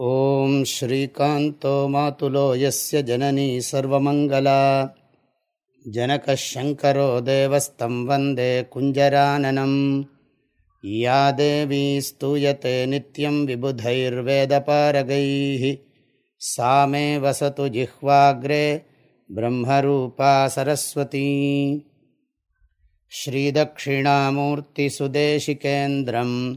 ॐ श्रीकान्तो मातुलो यस्य जननी सर्वमङ्गला। जनकः शङ्करो देवस्तं वन्दे कुञ्जराननम् या देवी स्तूयते नित्यं विबुधैर्वेदपारगैः। सा मे वसतु जिह्वाग्रे ब्रह्मरूपा सरस्वती। श्रीदक्षिणामूर्तिसुदेशिकेन्द्रम्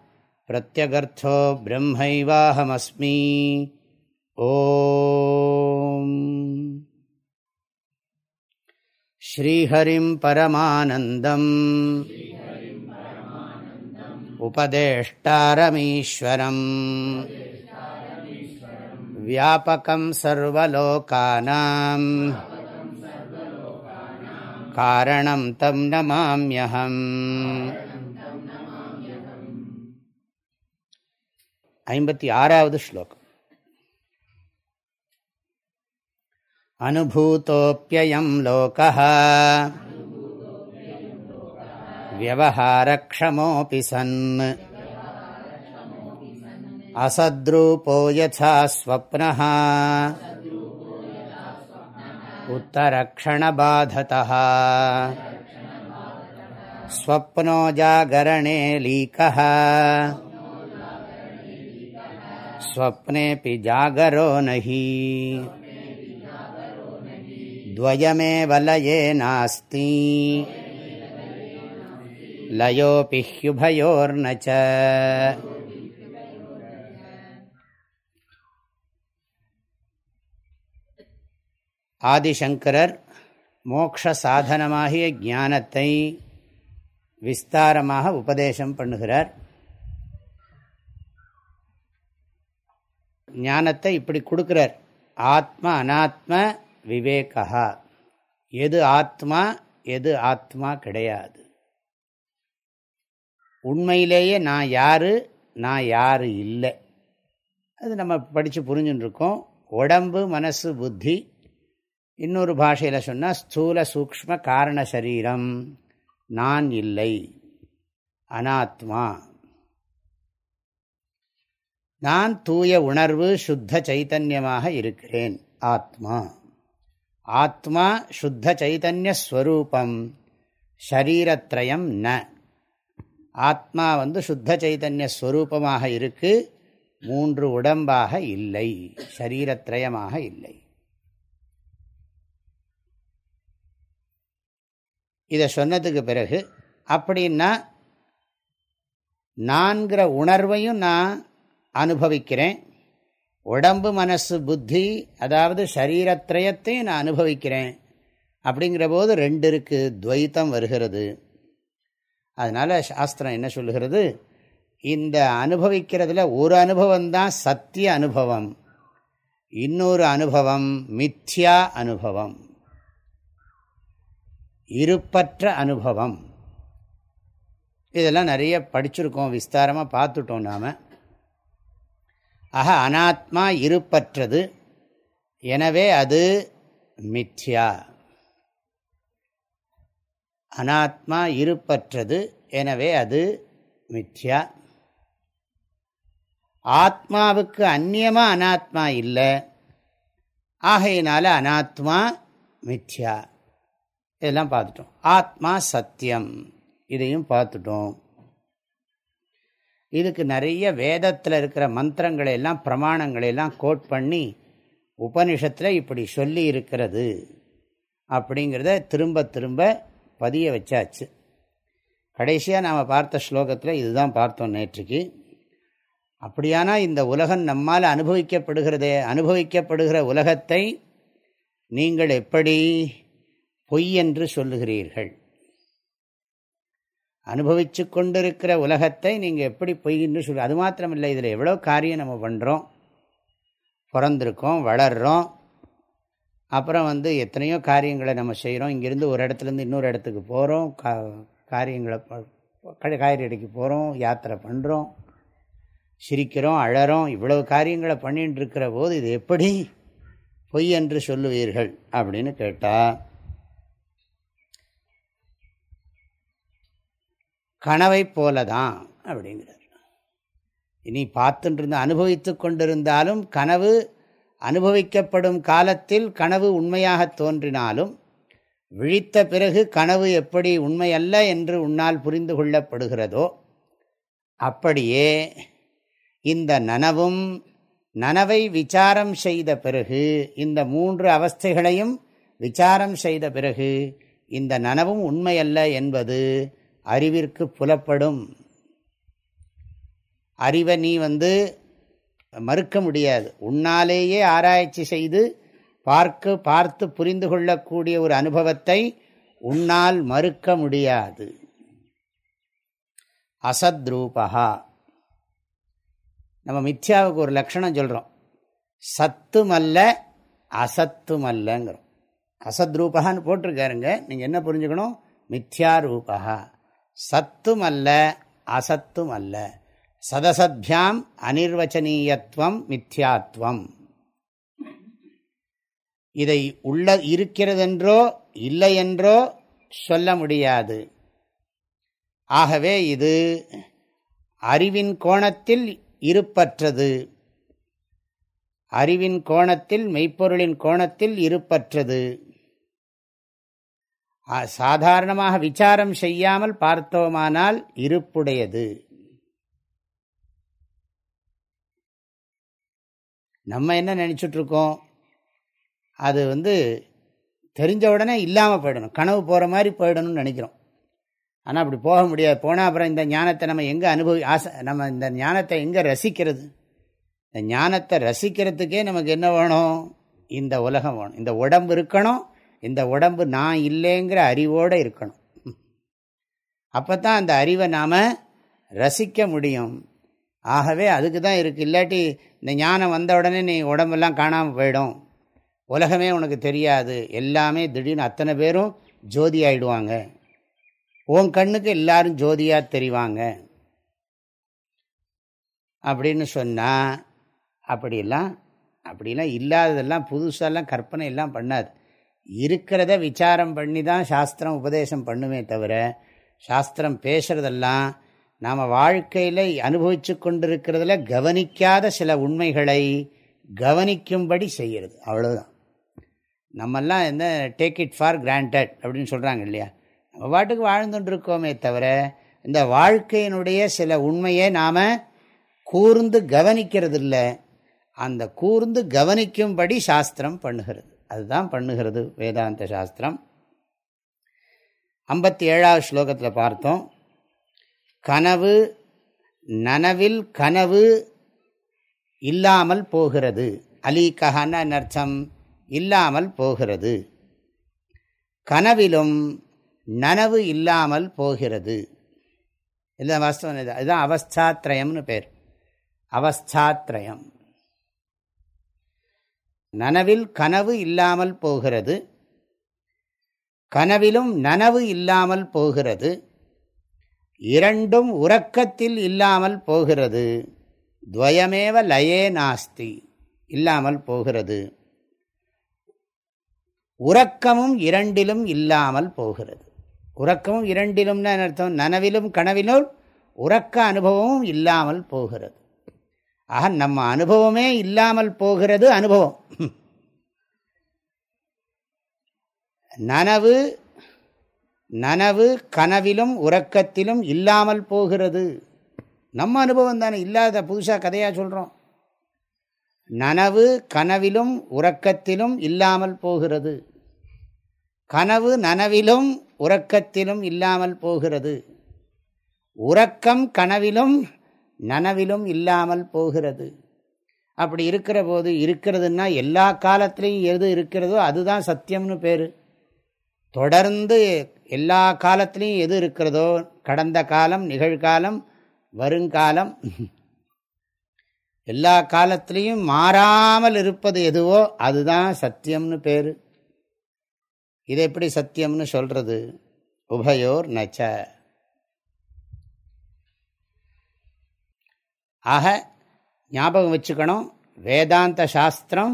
प्रत्यगर्थो ब्रह्मैवाहमस्मि ॐ श्रीहरिं परमानन्दम् उपदेष्टारमीश्वरम् व्यापकं सर्वलोकानां कारणं तं नमाम्यहम् ஐம்பத்தி ஆறாவது ஸ்லோகம் அனுபூத்தோப்பியம் லோகः व्यवहारक्षमोऽपि सन् असद्रूपो यथा स्वप्नः उत्तरक्षणबाधतः स्वप्नो जागरणे लीकः स्वप्नेऽपि जागरो नहि द्वयमेव लये नास्ति लयोऽपि ह्युभयोर्न च ஆதிசங்கரர் மோக்ஷ சாதனமாகிய ஞானத்தை விஸ்தாரமாக உபதேசம் பண்ணுகிறார் ஞானத்தை இப்படி கொடுக்குறார். ஆத்ம அனாத்ம விவேகா எது ஆத்மா எது ஆத்மா கிடையாது. உண்மையிலேயே நான் யாரு நான் யாரு இல்லை. அது நம்ம படித்து புரிஞ்சுன்னு இருக்கோம் உடம்பு மனசு புத்தி. இன்னொரு பாஷையில் சொன்னால் ஸ்தூல சூக்ம காரண சரீரம். நான் இல்லை. அனாத்மா. நான் தூய உணர்வு சுத்த சைத்தன்யமாக இருக்கிறேன். ஆத்மா. ஆத்மா சுத்த சைத்தன்ய ஸ்வரூபம். ஷரீரத்ரயம் ந. ஆத்மா வந்து சுத்த சைதன்ய ஸ்வரூபமாக இருக்கு. மூன்று உடம்பாக இல்லை. ஷரீரத்ரயமாக இல்லை. இதை சொன்னதுக்கு பிறகு அப்படின்னா நான்கிற உணர்வையும் நான் அனுபவிக்கிறேன். உடம்பு மனசு புத்தி அதாவது சரீரத்ரயத்தையும் நான் அனுபவிக்கிறேன். அப்படிங்கிற போது ரெண்டு இருக்கு துவைத்தம் வருகிறது. அதனால் சாஸ்திரம் என்ன சொல்லுகிறது? இந்த அனுபவிக்கிறதுல ஒரு அனுபவம் தான் சத்திய அனுபவம். இன்னொரு அனுபவம் மித்யா அனுபவம். இருப்பற்ற அனுபவம். இதெல்லாம் நிறைய படிச்சிருக்கோம் விஸ்தாரமாக பார்த்துட்டோம் நாம். ஆக அனாத்மா இருப்பற்றது. எனவே அது மித்யா. அனாத்மா இருப்பற்றது எனவே அது மித்யா. ஆத்மாவுக்கு அந்நியமாக அனாத்மா இல்லை. ஆகையினால அனாத்மா மித்யா. இதெல்லாம் பார்த்துட்டோம். ஆத்மா சத்தியம். இதையும் பார்த்துட்டோம். இதுக்கு நிறைய வேதத்தில் இருக்கிற மந்திரங்களை எல்லாம் பிரமாணங்களை எல்லாம் கோட் பண்ணி உபனிஷத்தில் இப்படி சொல்லி இருக்கிறது அப்படிங்கிறத திரும்ப திரும்ப பதிய வச்சாச்சு. கடைசியாக நாம் பார்த்த ஸ்லோகத்தில் இதுதான் பார்த்தோம் நேற்றுக்கு. அப்படியானா இந்த உலகம் நம்மால் அனுபவிக்கப்படுகிறதே அனுபவிக்கப்படுகிற உலகத்தை நீங்கள் எப்படி பொய் என்று சொல்லுகிறீர்கள்? அனுபவித்து கொண்டிருக்கிற உலகத்தை நீங்கள் எப்படி பொய் என்று அது அது மாத்திரமில்லை இதில் எவ்வளோ காரியம் நம்ம பண்ணுறோம் பிறந்திருக்கோம் வளர்கிறோம் அப்புறம் வந்து எத்தனையோ காரியங்களை நம்ம செய்கிறோம் இங்கேருந்து ஒரு இடத்துலேருந்து இன்னொரு இடத்துக்கு போகிறோம் கா காரியங்களை காய்கறிக்கு போகிறோம் யாத்திரை பண்ணுறோம் சிரிக்கிறோம் அழறோம். இவ்வளவு காரியங்களை பண்ணிட்டு இருக்கிற போது இது எப்படி பொய் என்று சொல்லுவீர்கள் அப்படின்னு கேட்டால் கனவை போலதான் அப்படிங்கிறார். இனி பார்த்துட்டு அனுபவித்து கொண்டிருந்தாலும் கனவு அனுபவிக்கப்படும் காலத்தில் கனவு உண்மையாக தோன்றினாலும் விழித்த பிறகு கனவு எப்படி உண்மையல்ல என்று உன்னால் புரிந்து கொள்ளப்படுகிறதோ அப்படியே இந்த நனவும் நனவை விசாரம் செய்த பிறகு இந்த மூன்று அவஸ்தைகளையும் விசாரம் செய்த பிறகு இந்த நனவும் உண்மையல்ல என்பது அறிவிற்கு புலப்படும். அறிவை நீ வந்து மறுக்க முடியாது. உன்னாலேயே ஆராய்ச்சி செய்து பார்க்க பார்த்து புரிந்து கொள்ளக்கூடிய ஒரு அனுபவத்தை உன்னால் மறுக்க முடியாது. அசத்ரூபா நம்ம மித்யாவுக்கு ஒரு லட்சணம் சொல்கிறோம் சத்துமல்ல அசத்துமல்லங்கிறோம். அசத்ரூபகான்னு போட்டிருக்காருங்க. நீங்கள் என்ன புரிஞ்சுக்கணும்? மித்யா ரூபகா சத்தும் அல்ல அசத்தும் அல்ல சதசத்யாம் அனிர்வச்சனீயத்துவம் மித்யாத்வம். இதை உள்ள இருக்கிறதென்றோ இல்லை என்றோ சொல்ல முடியாது. ஆகவே இது அறிவின் கோணத்தில் இருப்பற்றது. அறிவின் கோணத்தில் மெய்ப்பொருளின் கோணத்தில் இருப்பற்றது. சாதாரணமாக விசாரம் செய்யாமல் பார்த்தோமானால் இருப்புடையது. நம்ம என்ன நினச்சிட்ருக்கோம்? அது வந்து தெரிஞ்ச உடனே இல்லாமல் போயிடணும். கனவு போகிற மாதிரி போயிடணும்னு நினைக்கிறோம். ஆனால் அப்படி போக முடியாது. போனால் அப்புறம் இந்த ஞானத்தை நம்ம எங்கே அனுபவி ஆசை நம்ம இந்த ஞானத்தை எங்கே ரசிக்கிறது? இந்த ஞானத்தை ரசிக்கிறதுக்கே நமக்கு என்ன வேணும்? இந்த உலகம் வேணும். இந்த உடம்பு இருக்கணும் இந்த உடம்பு நான் இல்லைங்கிற அறிவோடு இருக்கணும். அப்போ தான் அந்த அறிவை நாம் ரசிக்க முடியும். ஆகவே அதுக்கு தான் இருக்குது இல்லாட்டி இந்த ஞானம் வந்த உடனே நீ உடம்பெல்லாம் காணாமல் போயிடும். உலகமே உனக்கு தெரியாது. எல்லாமே திடீர்னு அத்தனை பேரும் ஜோதி ஆயிடுவாங்க. உன் கண்ணுக்கு எல்லாரும் ஜோதியாக தெரிவாங்க. அப்படின்னு சொன்னால் அப்படிலாம் அப்படிலாம் இல்லாததெல்லாம் புதுசாலாம் கற்பனை எல்லாம் பண்ணாது. இருக்கிறத விசாரம் பண்ணி தான் சாஸ்திரம் உபதேசம் பண்ணுமே தவிர சாஸ்திரம் பேசுகிறதெல்லாம் நாம் வாழ்க்கையில் அனுபவித்து கொண்டிருக்கிறதுல கவனிக்காத சில உண்மைகளை கவனிக்கும்படி செய்கிறது அவ்வளோதான் நம்மெல்லாம் என்ன டேக் இட் ஃபார் கிராண்டட் அப்படின்னு சொல்கிறாங்க இல்லையா? நம்ம பாட்டுக்கு வாழ்ந்துட்டுருக்கோமே தவிர இந்த வாழ்க்கையினுடைய சில உண்மையை நாம் கூர்ந்து கவனிக்கிறது இல்லை அந்த கூர்ந்து கவனிக்கும்படி சாஸ்திரம் பண்ணுகிறது. அதுதான் பண்ணுகிறது வேதாந்த சாஸ்திரம். ஐம்பத்தி ஏழாவது ஸ்லோகத்தில் பார்த்தோம். கனவு நனவில் கனவு இல்லாமல் போகிறது. அலீகஹான்னு அர்த்தம் இல்லாமல் போகிறது. கனவிலும் நனவு இல்லாமல் போகிறது. இல்லை வாஸ்தவம். இதுதான் அவஸ்தாத்ரயம்னு பேர். அவஸ்தாத்ரயம். நனவில் கனவு இல்லாமல் போகிறது. கனவிலும் நனவு இல்லாமல் போகிறது. இரண்டும் உறக்கத்தில் இல்லாமல் போகிறது. துவயமேவ லயே நாஸ்தி இல்லாமல் போகிறது. உறக்கமும் இரண்டிலும் இல்லாமல் போகிறது. உறக்கமும் இரண்டிலும்னு அர்த்தம் நனவிலும் கனவிலும் உறக்க அனுபவமும் இல்லாமல் போகிறது. ஆக நம்ம அனுபவமே இல்லாமல் போகிறது அனுபவம். நனவு நனவு கனவிலும் உறக்கத்திலும் இல்லாமல் போகிறது. நம்ம அனுபவம் தானே இல்லாத புதுசாக கதையாக சொல்கிறோம் நனவு கனவிலும் உறக்கத்திலும் இல்லாமல் போகிறது. கனவு நனவிலும் உறக்கத்திலும் இல்லாமல் போகிறது. உறக்கம் கனவிலும் நனவிலும் இல்லாமல் போகிறது. அப்படி இருக்கிற போது இருக்கிறதுன்னா எல்லா காலத்திலையும் எது இருக்கிறதோ அதுதான் சத்தியம்னு பேர். தொடர்ந்து எல்லா காலத்திலையும் எது இருக்கிறதோ கடந்த காலம் நிகழ்காலம் வருங்காலம் எல்லா காலத்திலையும் மாறாமல் இருப்பது எதுவோ அதுதான் சத்தியம்னு பேர். இது எப்படி சத்தியம்னு சொல்கிறது உபயோர் நச்ச. ஆக ஞாபகம் வச்சுக்கணும் வேதாந்த சாஸ்திரம்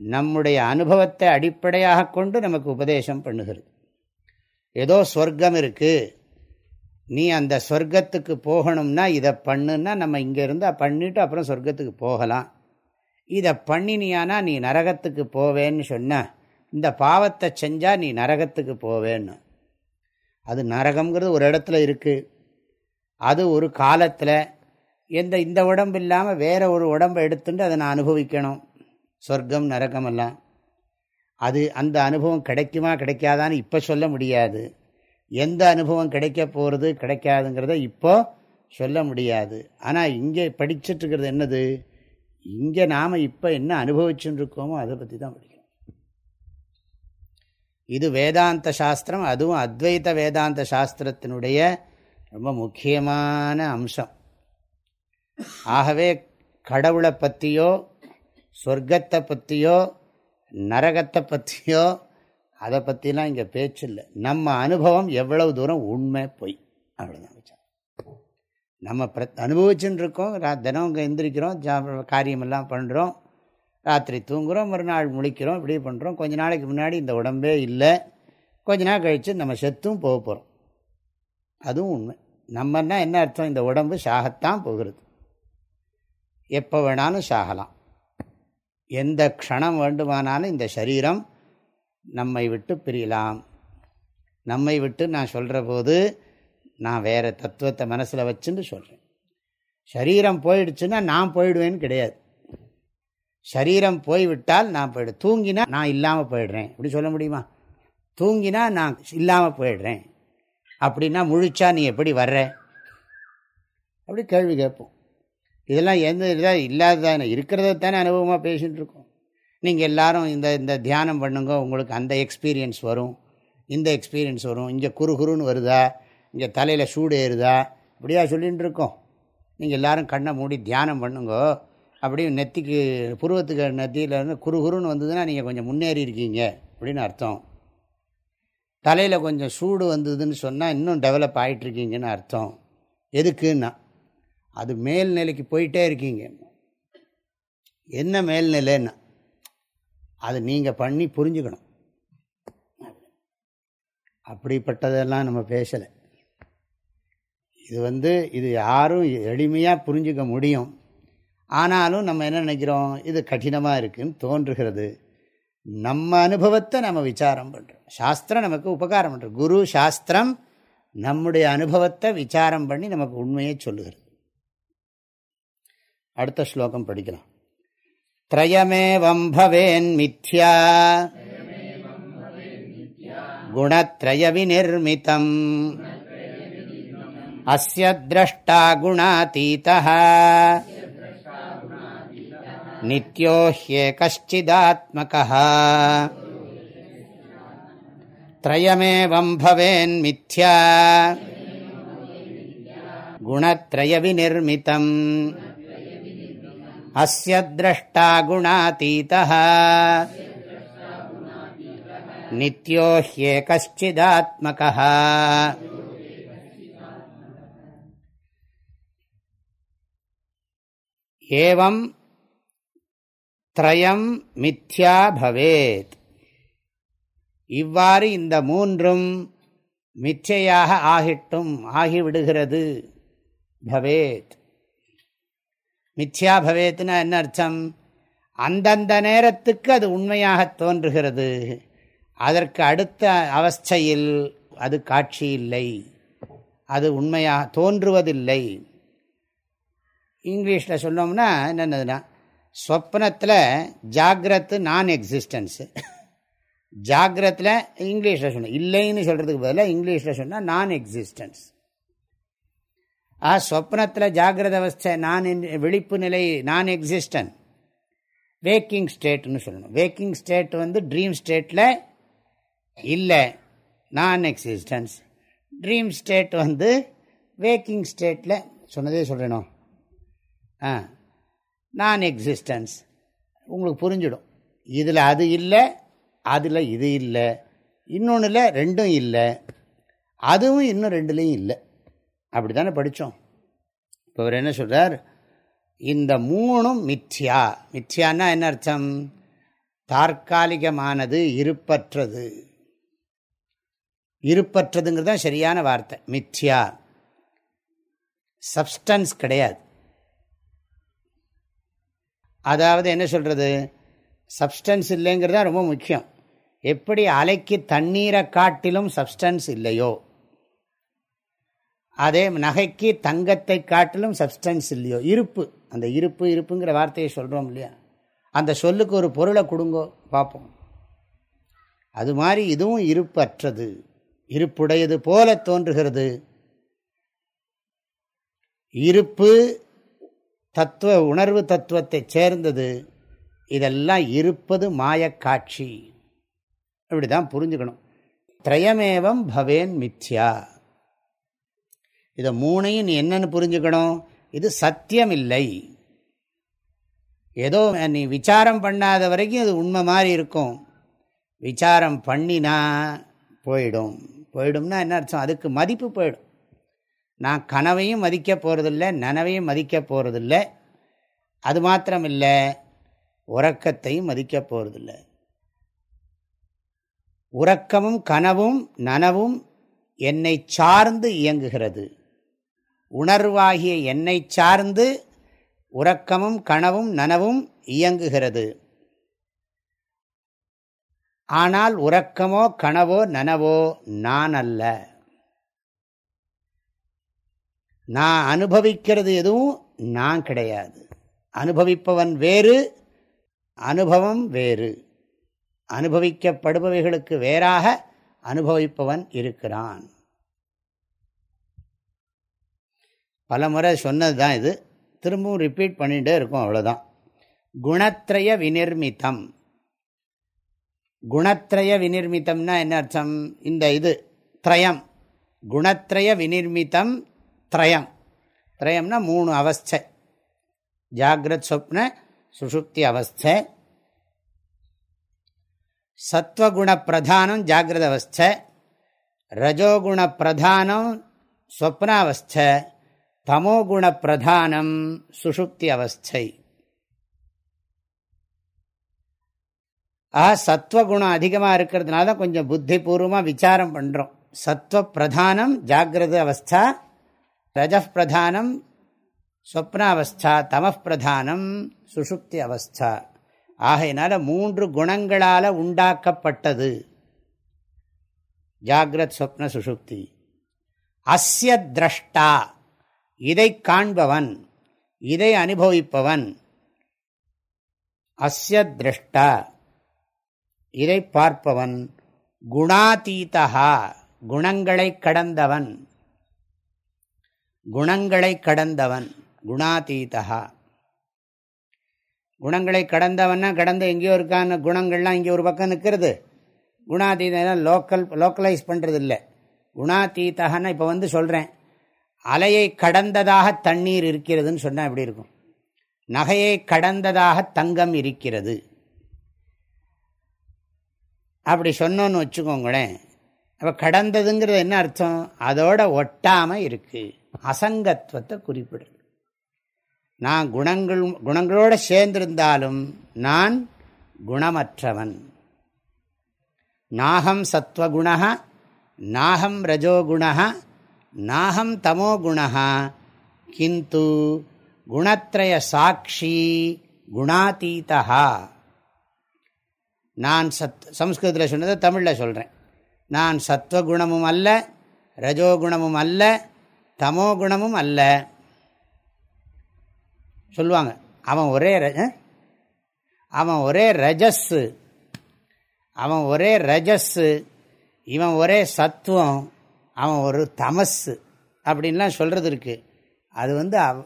நம்முடைய அனுபவத்தை அடிப்படையாக கொண்டு நமக்கு உபதேசம் பண்ணுகிறது. ஏதோ சொர்க்கம் இருக்குது நீ அந்த சொர்க்கத்துக்கு போகணும்னா இதை பண்ணுன்னா நம்ம இங்கேருந்து பண்ணிவிட்டு அப்புறம் சொர்க்கத்துக்கு போகலாம். இதை பண்ணினியானா நீ நரகத்துக்கு போவேன்னு சொன்ன இந்த பாவத்தை செஞ்சால் நீ நரகத்துக்கு போவேன்னு. அது நரகம்ங்கிறது ஒரு இடத்துல இருக்குது அது ஒரு காலத்தில் எந்த இந்த உடம்பு இல்லாமல் வேறு ஒரு உடம்பை எடுத்துட்டு அதை நான் அனுபவிக்கணும். சொர்க்கம் நரகமெல்லாம் அது அந்த அனுபவம் கிடைக்குமா கிடைக்காதான்னு இப்போ சொல்ல முடியாது. எந்த அனுபவம் கிடைக்க போகிறது கிடைக்காதுங்கிறத இப்போ சொல்ல முடியாது. ஆனால் இங்கே படிச்சுட்ருக்கிறது என்னது? இங்கே நாம் இப்போ என்ன அனுபவிச்சுட்டு இருக்கோமோ அதை பற்றி தான் முடியும் இது வேதாந்த சாஸ்திரம் அதுவும் அத்வைத வேதாந்த சாஸ்திரத்தினுடைய ரொம்ப முக்கியமான அம்சம். ஆகவே கடவுளை பற்றியோ சொர்க்கத்தை பற்றியோ நரகத்தை பற்றியோ அதை பற்றிலாம் இங்கே பேச்சு இல்லை நம்ம அனுபவம் எவ்வளவு தூரம் உண்மை பொய்? அவ்வளோதான் நம்ம பிர அனுபவிச்சுன்னு இருக்கோம் ரா தினம் இங்கே எந்திரிக்கிறோம் ஜா காரியமெல்லாம் பண்ணுறோம் ராத்திரி தூங்குகிறோம் மறுநாள் முழிக்கிறோம் இப்படி பண்ணுறோம் கொஞ்ச நாளைக்கு முன்னாடி இந்த உடம்பே இல்லை. கொஞ்ச நாள் கழித்து நம்ம செத்தும் போக போகிறோம் அதுவும் உண்மை. நம்மன்னா என்ன அர்த்தம்? இந்த உடம்பு சாகத்தான் போகிறது. எப்போ வேணாலும் சாகலாம். எந்த க்ஷணம் வேண்டுமானாலும் இந்த சரீரம் நம்மை விட்டு பிரியலாம். நம்மை விட்டு நான் சொல்கிற போது நான் வேறு தத்துவத்தை மனசில் வச்சுன்னு சொல்கிறேன் சரீரம் போயிடுச்சுன்னா நான் போயிடுவேன்னு கிடையாது. சரீரம் போய்விட்டால் நான் போயிடு தூங்கினா நான் இல்லாமல் போயிடுறேன். இப்படி சொல்ல முடியுமா? தூங்கினா நான் இல்லாமல் போயிடுறேன். அப்படின்னா முழிச்சா நீ எப்படி வர்ற? அப்படி கேள்வி கேட்போம். இதெல்லாம் எந்த இதாக இல்லாததானே? இருக்கிறத தானே அனுபவமாக பேசிகிட்டு இருக்கோம். நீங்கள் எல்லோரும் இந்த இந்த தியானம் பண்ணுங்க உங்களுக்கு அந்த எக்ஸ்பீரியன்ஸ் வரும். இந்த எக்ஸ்பீரியன்ஸ் வரும். இங்கே குறுகுறுன்னு வருதா? இங்கே தலையில் சூடு ஏறுதா? இப்படியா சொல்லிகிட்டு இருக்கோம். நீங்கள் எல்லோரும் கண்ணை மூடி தியானம் பண்ணுங்க. அப்படியே நெத்திக்கு புருவத்துக்கு நெத்தியில் இருந்து குறுகுறுன்னு வந்ததுன்னா நீங்கள் கொஞ்சம் முன்னேறி இருக்கீங்க அப்படின்னு அர்த்தம். தலையில் கொஞ்சம் சூடு வந்ததுன்னு சொன்னால் இன்னும் டெவலப் ஆகிட்டுருக்கீங்கன்னு அர்த்தம். எதுக்குன்னா அது மேல்நிலைக்கு போயிட்டே இருக்கீங்க. என்ன மேல்நிலைன்னா அது நீங்கள் பண்ணி புரிஞ்சுக்கணும். அப்படிப்பட்டதெல்லாம் நம்ம பேசலை. இது வந்து இது யாரும் எளிமையாக புரிஞ்சுக்க முடியும். ஆனாலும் நம்ம என்ன நினைக்கிறோம்? இது கடினமாக இருக்குதுன்னு தோன்றுகிறது. நம்ம அனுபவத்தை நம்ம விசாரம் பண்ணுறோம் சாஸ்திரம் நமக்கு உபகாரம் பண்ணுறோம் குரு சாஸ்திரம் நம்முடைய அனுபவத்தை விசாரம் பண்ணி நமக்கு உண்மையை சொல்லுகிறது. அடுத்த ஸ்லோகம் படிக்கலாம். திரயமேவம் பவேன் மித்யா. குணத்ரய விநிர்மிதம் அஸ்ய திரஷ்டா குணாதீத நித்யோ ஹ்யே கஷ்டிதாத்மக திரயமேவம் பவேன் மித்யா. விநிர்மிதம் அஸ்ய திரஷ்டா குணாதீத நித்யோ ஹியே கஷ்டிதாத்மக ஏவம் திரயம் மித்யா பவேத் இவ்வாறு இந்த மூன்றும் மிச்சையாக ஆகிட்டும் ஆகிவிடுகிறது பவேத். மித்யா பவேத்துனா என்ன அர்த்தம்? அந்தந்த நேரத்துக்கு அது உண்மையாக தோன்றுகிறது. அதற்கு அடுத்த அவஸ்தையில் அது காட்சி இல்லை. அது உண்மையாக தோன்றுவதில்லை. இங்கிலீஷில் சொன்னோம்னா என்னென்னதுன்னா ஸ்வப்னத்தில் ஜாகிரத்து நான் எக்ஸிஸ்டன்ஸு ஜாகிரத்தில் இங்கிலீஷில் சொன்னேன் இல்லைன்னு சொல்கிறதுக்கு பதிலாக இங்கிலீஷில் சொன்னால் நான் எக்ஸிஸ்டன்ஸ் ஆ ஸ்வப்னத்தில் ஜாகிரத அவஸ்தை நான் விழிப்பு நிலை நான் எக்ஸிஸ்டன் வேக்கிங் ஸ்டேட்னு சொல்லணும் வேக்கிங் ஸ்டேட் வந்து ட்ரீம் ஸ்டேட்டில் இல்லை நான் எக்ஸிஸ்டன்ஸ் ட்ரீம் ஸ்டேட் வந்து வேக்கிங் ஸ்டேட்டில் சொன்னதே சொல்கிறேனோ ஆ நான் எக்ஸிஸ்டன்ஸ் உங்களுக்கு புரிஞ்சிடும் இதில் அது இல்லை அதில் இது இல்லை இன்னொன்றில் ரெண்டும் இல்லை அதுவும் இன்னும் ரெண்டுலேயும் இல்லை. அப்படி தானே படித்தோம் இப்போ அவர் என்ன சொல்கிறார் இந்த மூணும் மித்யா. மித்யான்னா என்ன அர்த்தம்? தற்காலிகமானது இருப்பற்றது. இருப்பற்றதுங்கிறது தான் சரியான வார்த்தை. மித்யா. சப்ஸ்டன்ஸ் கிடையாது. அதாவது என்ன சொல்கிறது சப்ஸ்டன்ஸ் இல்லைங்கிறது தான் ரொம்ப முக்கியம். எப்படி அலைக்கு தண்ணீரை காட்டிலும் சப்ஸ்டன்ஸ் இல்லையோ? அதே நகைக்கு தங்கத்தை காட்டிலும் சப்ஸ்டன்ஸ் இல்லையோ? இருப்பு. அந்த இருப்பு இருப்புங்கிற வார்த்தையை சொல்கிறோம் இல்லையா? அந்த சொல்லுக்கு ஒரு பொருளை கொடுங்கோ பார்ப்போம். அது மாதிரி இதுவும் இருப்பற்றது. இருப்புடையது போல தோன்றுகிறது. இருப்பு தத்துவ உணர்வு தத்துவத்தை சேர்ந்தது. இதெல்லாம் இருப்பது மாயக்காட்சி இப்படி தான் புரிஞ்சுக்கணும். திரயமேவம் பவேன் மித்யா. இதை மூணையும் நீ என்னன்னு புரிஞ்சுக்கணும். இது சத்தியம் இல்லை ஏதோ நீ விசாரம் பண்ணாத வரைக்கும் அது உண்மை மாதிரி இருக்கும். விசாரம் பண்ணினா போயிடும். போயிடும்னா என்ன அர்த்தம்? அதுக்கு மதிப்பு போயிடும். நான் கனவையும் மதிக்க போகிறதில்ல நனவையும் மதிக்க போகிறதில்ல அது மாத்திரம் இல்லை உறக்கத்தையும் மதிக்க போகிறதில்ல உறக்கமும் கனவும் நனவும் என்னை சார்ந்து இயங்குகிறது. உணர்வாகிய என்னை சார்ந்து உறக்கமும் கனவும் நனவும் இயங்குகிறது. ஆனால் உறக்கமோ கனவோ நனவோ நான் அல்ல நான் அனுபவிக்கிறது எதுவும் நான் கிடையாது. அனுபவிப்பவன் வேறு அனுபவம் வேறு. அனுபவிக்கப்படுபவைகளுக்கு வேறாக அனுபவிப்பவன் இருக்கிறான். பல முறை சொன்னது தான் இது. திரும்பவும் ரிப்பீட் பண்ணிகிட்டே இருக்கும் அவ்வளோதான் குணத்ரய விநிர்மித்தம். குணத்ரய விநிர்மித்தம்னா என்ன அர்த்தம்? இந்த இது த்ரயம். குணத்ரய விநிர்மித்தம் த்ரயம். த்ரயம்னா மூணு அவஸ்தை. ஜாகிரத் சொப்ன சுஷுப்தி அவஸ்தை. சத்வகுண பிரதானம் ஜாகிரத அவஸ்தை. ரஜோகுண பிரதானம் ஸ்வப்னாவஸ்தை தமோகுண பிரதானம் சுஷுப்தி அவஸ்தை ஆ சத்வகுணம் அதிகமாக இருக்கிறதுனால தான் கொஞ்சம் புத்திபூர்வமாக விசாரம் பண்ணுறோம் சத்வ பிரதானம் ஜாகிரத அவஸ்தா ரஜப்பிரதானம் ஸ்வப்னாவஸ்தா தமப்பிரதானம் சுஷுப்தி அவஸ்தா ஆகையினால மூன்று குணங்களால் உண்டாக்கப்பட்டது. ஜாகிரத் சொப்ன சுஷுப்தி. அஸ்ய திரஷ்டா. இதை காண்பவன் இதை அனுபவிப்பவன். அஸ்ய திருஷ்டா இதை பார்ப்பவன். குணாதீதா குணங்களை கடந்தவன். குணங்களை கடந்தவன் குணாதீதா குணங்களை கடந்தவன்னா கடந்து எங்கேயோ இருக்கான குணங்கள்லாம் இங்கே ஒரு பக்கம் நிற்கிறது. குணாதீதம் லோக்கல் லோக்கலைஸ் பண்ணுறது இல்லை குணாதீதகன்னா இப்போ வந்து சொல்கிறேன் அலையை கடந்ததாக தண்ணீர் இருக்கிறதுன்னு சொன்னால் எப்படி இருக்கும்? நகையை கடந்ததாக தங்கம் இருக்கிறது. அப்படி சொன்னோன்னு வச்சுக்கோங்களேன். அப்போ கடந்ததுங்கிறது என்ன அர்த்தம்? அதோட ஒட்டாமல் இருக்குது அசங்கத்துவத்தை குறிப்பிடுது. நான் குணங்கள் குணங்களோடு சேர்ந்திருந்தாலும் நான் குணமற்றவன். நாகம் சத்வகுண நாகம் ரஜோகுண நாகம் தமோகுண கிந்து குணத்ரய சாட்சி குணாதீதா நான் சத் சம்ஸ்கிருதத்தில் சொன்னதை தமிழில் சொல்கிறேன் நான் சத்வகுணமும் அல்ல ரஜோகுணமும் அல்ல தமோகுணமும் அல்ல. சொல்லுவாங்க. அவன் ஒரே அவன் ஒரே ரஜஸ்ஸு. அவன் ஒரே ரஜஸ்ஸு. இவன் ஒரே சத்துவம். அவன் ஒரு தமஸு அப்படின்லாம் சொல்கிறது இருக்குது அது வந்து அவ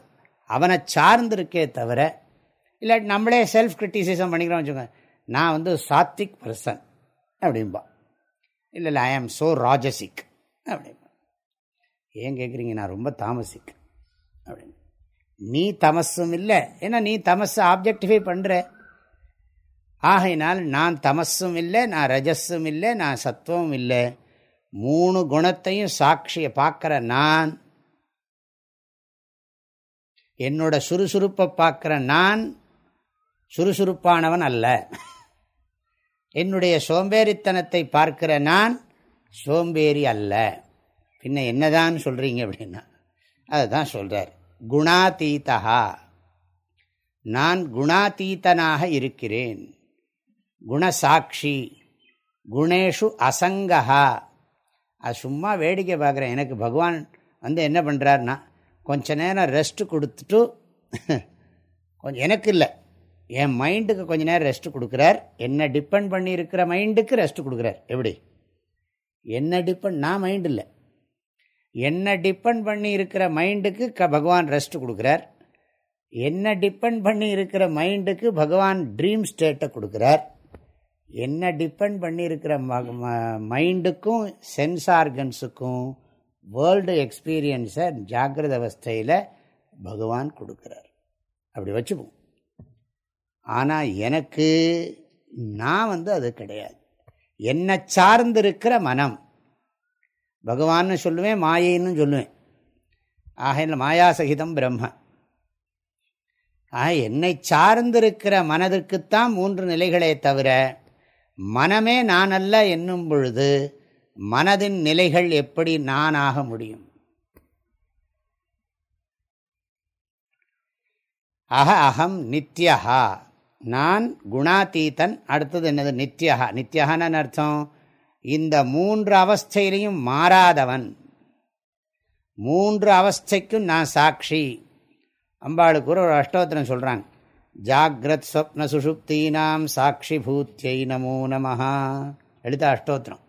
அவனை சார்ந்திருக்கே தவிர இல்லாட்டி நம்மளே செல்ஃப் கிரிட்டிசிசம் பண்ணிக்கிறோம் வச்சுக்கோங்க. நான் வந்து சாத்விக் பர்சன் அப்படிம்பா. இல்லை இல்லை ஐ ஆம் ஸோ ராஜசிக் அப்படிம்பா. ஏன் கேட்குறீங்க நான் ரொம்ப தாமசிக் அப்படின்னு. நீ தமஸும் இல்லை. ஏன்னா நீ தமஸை ஆப்ஜெக்டிஃபை பண்ணுற ஆகையினால் நான் தமஸும் இல்லை நான் ரஜஸும் இல்லை நான் சத்துவம் இல்லை. மூணு குணத்தையும் சாட்சியை பார்க்குற நான் என்னோட சுறுசுறுப்பை பார்க்குற நான் சுறுசுறுப்பானவன் அல்ல. என்னுடைய சோம்பேறித்தனத்தை பார்க்கிற நான் சோம்பேறி அல்ல. பின்ன என்னதான் சொல்கிறீங்க அப்படின்னா அதுதான் சொல்கிறார் குணாதீதா நான் குணாதீதனாக இருக்கிறேன். குணசாட்சி. குணேஷு அசங்கஹா. அது சும்மா வேடிக்கை பார்க்குறேன். எனக்கு பகவான் வந்து என்ன பண்ணுறாருன்னா கொஞ்ச நேரம் ரெஸ்ட்டு கொடுத்துட்டு கொஞ்சம் எனக்கு இல்லை. என் மைண்டுக்கு கொஞ்ச நேரம் ரெஸ்ட்டு கொடுக்குறார். என்ன டிபெண்ட் பண்ணி இருக்கிற மைண்டுக்கு ரெஸ்ட்டு கொடுக்குறார். எப்படி? என்ன டிபெண்ட் நான் மைண்ட் இல்லை. என்ன டிபெண்ட் பண்ணி இருக்கிற மைண்டுக்கு க பகவான் ரெஸ்ட்டு கொடுக்குறார். என்ன டிபெண்ட் பண்ணி இருக்கிற மைண்டுக்கு பகவான் ட்ரீம் ஸ்டேட்டை கொடுக்குறார். என்ன டிபெண்ட் பண்ணியிருக்கிற ம மைண்டுக்கும் சென்ஸ் ஆர்கன்ஸுக்கும் வேர்ல்டு எக்ஸ்பீரியன்ஸை ஜாகிரத அவஸ்தையில் பகவான் கொடுக்குறார். அப்படி வச்சுப்போம். ஆனால் எனக்கு நான் வந்து அது கிடையாது. என்னை சார்ந்திருக்கிற மனம். பகவான்னு சொல்லுவேன் மாயைன்னு சொல்லுவேன். ஆகையில் மாயாசகிதம் பிரம்ம. ஆக என்னை சார்ந்திருக்கிற மனதிற்குத்தான் மூன்று நிலைகளே தவிர மனமே நான் அல்ல என்னும் பொழுது மனதின் நிலைகள் எப்படி நானாக முடியும்? அஹ அகம் நித்யஹா. நான் குணாதீதன் அடுத்தது என்னது நித்யஹா? நித்யஹான்னு அர்த்தம்? இந்த மூன்று அவஸ்தையிலையும் மாறாதவன். மூன்று அவஸ்தைக்கும் நான் சாட்சி. அம்பாளுக்கு ஒரு அஷ்டோத்திரம் சொல்கிறாங்க ஜாகிரத் ஸ்வப்ன சுஷுப்தீனாம் சாட்சி பூத்தியை நமோ நம எழுத்த அஷ்டோத்திரம்.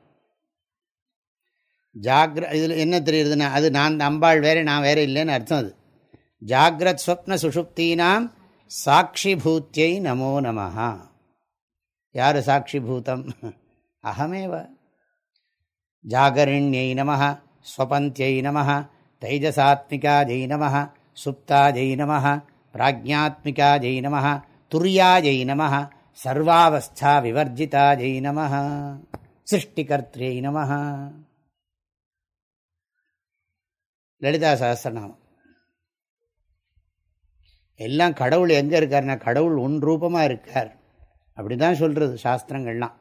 ஜாகிர இதில் என்ன தெரியுதுன்னா அது நான் அம்பாள் வேறு நான் வேறு இல்லைன்னு அர்த்தம் அது. ஜாகிரத் ஸ்வப்ன சுஷுப்தீனாம் சாட்சி பூத்தியை நமோ நம யார் சாட்சி பூதம் அகமேவ. ஜாகரிணியை நம ஸ்வபந்தியை நம தைஜசாத்மிகாஜை நம சுப்தாஜை நம பிராஜ்ஞாத்மிகாஜை நம துரியாஜை நம சர்வாவஸ்தா விவர்ஜிதாஜை நம சிருஷ்டிகர்த்தியை நம லலிதா சகசிரநாமம். எல்லாம் கடவுள் எங்கே இருக்காருன்னா கடவுள் உன் ரூபமாக இருக்கார். அப்படி தான் சொல்கிறது சாஸ்திரங்கள்லாம்.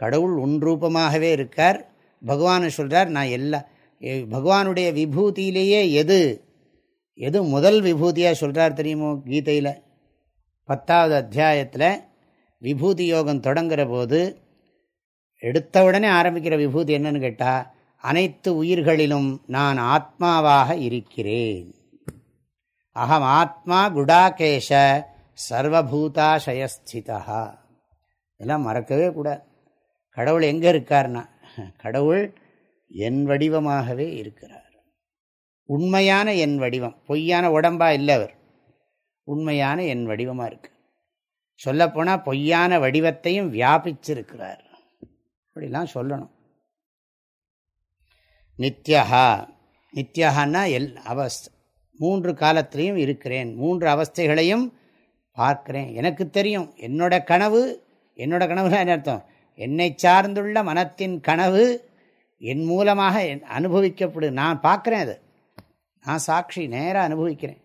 கடவுள் உன் ரூபமாகவே இருக்கார். பகவானை சொல்கிறார் நான் எல்லா பகவானுடைய விபூதியிலேயே எது எது முதல் விபூதியாக சொல்கிறார் தெரியுமோ கீதையில்? பத்தாவது அத்தியாயத்தில் விபூதி யோகம் தொடங்குகிற போது எடுத்த உடனே ஆரம்பிக்கிற விபூதி என்னன்னு கேட்டால் அனைத்து உயிர்களிலும் நான் ஆத்மாவாக இருக்கிறேன். அகம் ஆத்மா குடாகேஷ சர்வபூதாசயஸ்திதா இதெல்லாம் மறக்கவே கூடாது. கடவுள் எங்கே இருக்கார்னா கடவுள் என் வடிவமாகவே இருக்கிறார். உண்மையான என் வடிவம். பொய்யான உடம்பா இல்லை அவர். உண்மையான என் வடிவமாக இருக்கு. சொல்லப்போனால் பொய்யான வடிவத்தையும் வியாபிச்சிருக்கிறார். அப்படிலாம் சொல்லணும். நித்யஹா. நித்யஹான்னா எல் அவஸ்த மூன்று காலத்திலையும் இருக்கிறேன். மூன்று அவஸ்தைகளையும் பார்க்கிறேன். எனக்கு தெரியும் என்னோட கனவு என்னோட கனவுலாம் என்ன அர்த்தம்? என்னை சார்ந்துள்ள மனத்தின் கனவு என் மூலமாக அனுபவிக்கப்படு நான் பார்க்குறேன் அது. நான் சாட்சி நேராக அனுபவிக்கிறேன்.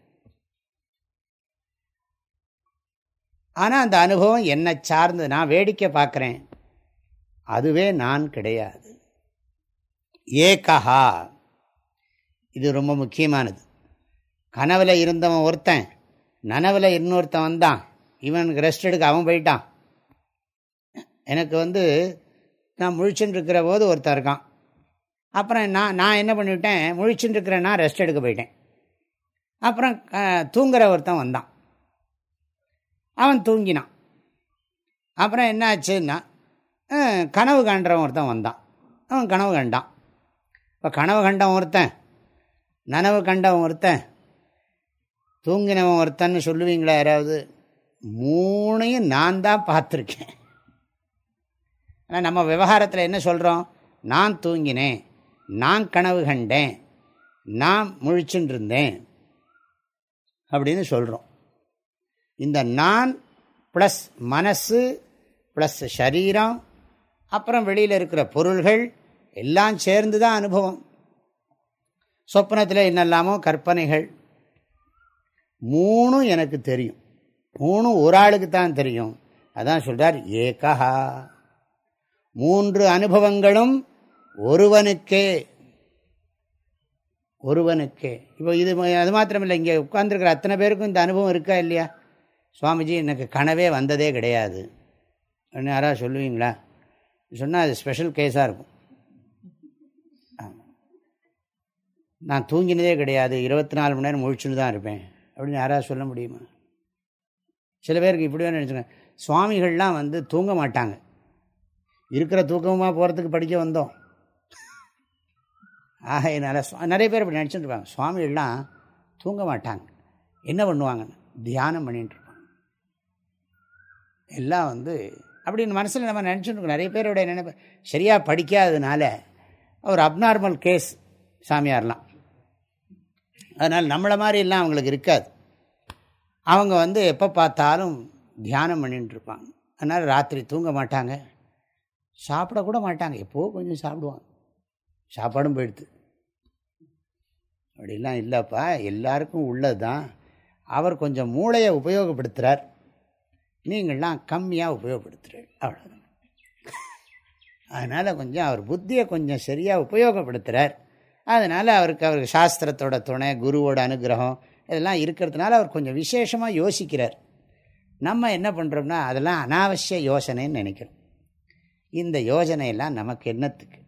ஆனால் அந்த அனுபவம் என்னை சார்ந்து நான் வேடிக்கை பார்க்குறேன். அதுவே நான் கிடையாது. ஏகஹா. இது ரொம்ப முக்கியமானது. கனவில் இருந்தவன் ஒருத்தன் நனவில் இன்னொருத்தன் வந்தான். இவனுக்கு ரெஸ்ட் எடுக்க அவன் போயிட்டான். எனக்கு வந்து நான் முழிச்சுட்டு இருக்கிற போது ஒருத்தன் இருக்கான். அப்புறம் நான் நான் என்ன பண்ணிவிட்டேன்? முழிச்சுட்டு இருக்கிறேன் ரெஸ்ட் எடுக்க போயிட்டேன். அப்புறம் தூங்குற ஒருத்தன் வந்தான். அவன் தூங்கினான். அப்புறம் என்ன ஆச்சுன்னா கனவு காண்றவன் ஒருத்தன் வந்தான். அவன் கனவு கண்டான். இப்போ கனவு கண்டவன் ஒருத்தன் நனவு கண்டவன் ஒருத்தன் தூங்கினவன் ஒருத்தன்னு சொல்லுவீங்களா யாராவது? மூணையும் நான் தான் பார்த்துருக்கேன். ஆனால் நம்ம விவகாரத்தில் என்ன சொல்கிறோம் நான் தூங்கினேன். நான் கனவு கண்டேன் நான் முழிச்சுட்டு இருந்தேன் அப்படின்னு சொல்கிறோம் இந்த நான் ப்ளஸ் மனசு ப்ளஸ் சரீரம் அப்புறம் வெளியில் இருக்கிற பொருள்கள் எல்லாம் சேர்ந்து தான் அனுபவம். சொப்னத்தில் என்னெல்லாமோ கற்பனைகள். மூணும் எனக்கு தெரியும். மூணும் ஒரு ஆளுக்கு தான் தெரியும். அதான் சொல்கிறார் ஏகா மூன்று அனுபவங்களும் ஒருவனுக்கே ஒருவனுக்கே. இப்போ இது அது மாத்திரமில்லை இங்கே உட்காந்துருக்கிற அத்தனை பேருக்கும் இந்த அனுபவம் இருக்கா இல்லையா? சுவாமிஜி எனக்கு கனவே வந்ததே கிடையாது. யாராவது சொல்லுவீங்களா? சொன்னால் அது ஸ்பெஷல் கேஸாக இருக்கும். நான் தூங்கினதே கிடையாது. இருபத்தி நாலு மணி நேரம் முழிச்சுன்னு தான் இருப்பேன். அப்படின்னு யாராவது சொல்ல முடியுமா? சில பேருக்கு இப்படி வேணும் நினச்சிக்கோங்க. சுவாமிகள்லாம் வந்து தூங்க மாட்டாங்க. இருக்கிற தூக்கமாக போகிறதுக்கு படிக்க வந்தோம். ஆகையினால என்னால் நிறைய பேர் இப்படி நினச்சிட்டு இருப்பாங்க. சுவாமிகள்லாம் தூங்க மாட்டாங்க. என்ன பண்ணுவாங்க தியானம் பண்ணிட்டு இருப்பாங்க. எல்லாம் வந்து அப்படின்னு மனசில் நம்ம நினச்சிட்டு நிறைய பேரோட நினைப்பு சரியாக படிக்காததுனால ஒரு அப்நார்மல் கேஸ் சாமியார்லாம். அதனால் நம்மளை மாதிரிலாம் அவங்களுக்கு இருக்காது. அவங்க வந்து எப்போ பார்த்தாலும் தியானம் பண்ணிட்டு இருப்பாங்க. அதனால் ராத்திரி தூங்க மாட்டாங்க. சாப்பிடக்கூட மாட்டாங்க. எப்போ கொஞ்சம் சாப்பிடுவாங்க. சாப்பாடும் போயிடுது. அப்படிலாம் இல்லைப்பா எல்லாருக்கும் உள்ளது தான் அவர் கொஞ்சம் மூளையை உபயோகப்படுத்துகிறார் நீங்கள்லாம் கம்மியாக உபயோகப்படுத்துகிறீர்கள் அவ்வளோதான் அதனால் கொஞ்சம் அவர் புத்தியை கொஞ்சம் சரியாக உபயோகப்படுத்துகிறார் அதனால் அவருக்கு அவருக்கு சாஸ்திரத்தோட துணை குருவோட அனுகிரகம் இதெல்லாம் இருக்கிறதுனால அவர் கொஞ்சம் விசேஷமாக யோசிக்கிறார். நம்ம என்ன பண்ணுறோம்னா அதெல்லாம் அனாவசிய யோசனைன்னு நினைக்கிறோம். இந்த யோஜனையெல்லாம் நமக்கு என்னத்துக்கு?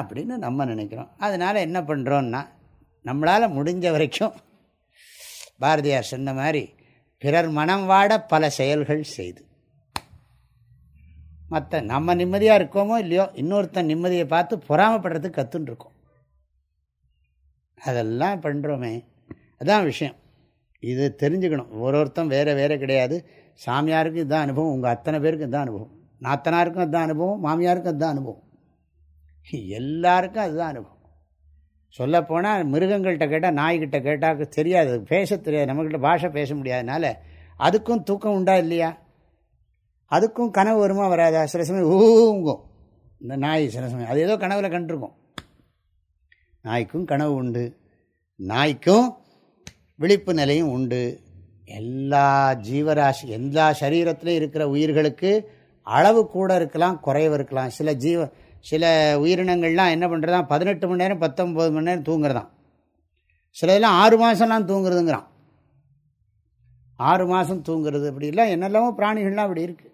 அப்படின்னு நம்ம நினைக்கிறோம். அதனால் என்ன பண்ணுறோன்னா நம்மளால் முடிஞ்ச வரைக்கும் பாரதியார் சொன்ன மாதிரி பிறர் மனம் வாட பல செயல்கள் செய்து. மற்ற நம்ம நிம்மதியாக இருக்கோமோ இல்லையோ இன்னொருத்தன் நிம்மதியை பார்த்து பொறாமப்படுறதுக்கு கற்றுன்ருக்கோம் அதெல்லாம் பண்ணுறோமே அதுதான் விஷயம். இது தெரிஞ்சுக்கணும். ஒரு ஒருத்தன் வேறு வேறு கிடையாது. சாமியாருக்கு இதுதான் அனுபவம் உங்கள் அத்தனை பேருக்கு இதுதான் அனுபவம். நாத்தனாருக்கும் அதுதான் அனுபவம் மாமியாருக்கும் அதுதான் அனுபவம். எல்லாருக்கும் அதுதான் அனுபவம். சொல்லப்போனால் மிருகங்கள்கிட்ட கேட்டால் நாய்கிட்ட கேட்டால் தெரியாது பேச தெரியாது நம்மக்கிட்ட பாஷை பேச முடியாதனால அதுக்கும் தூக்கம் உண்டா இல்லையா? அதுக்கும் கனவு வருமா வராதா? சில சமயம் ஊங்கும். இந்த நாய் சில சமயம் அது ஏதோ கனவில் கண்டிருக்கும். நாய்க்கும் கனவு உண்டு. நாய்க்கும் விழிப்பு நிலையும் உண்டு. எல்லா ஜீவராசி எல்லா சரீரத்திலையும் இருக்கிற உயிர்களுக்கு அளவு கூட இருக்கலாம் குறைவு இருக்கலாம். சில ஜீவ சில உயிரினங்கள்லாம் என்ன பண்ணுறதான் பதினெட்டு மணி நேரம் பத்தொம்பது மணி நேரம் தூங்குறதான் சில இதெல்லாம் ஆறு மாதம்லாம் தூங்குறதுங்கிறான் ஆறு மாதம் தூங்குறது அப்படிலாம் என்னெல்லாமோ பிராணிகள்லாம் அப்படி இருக்குது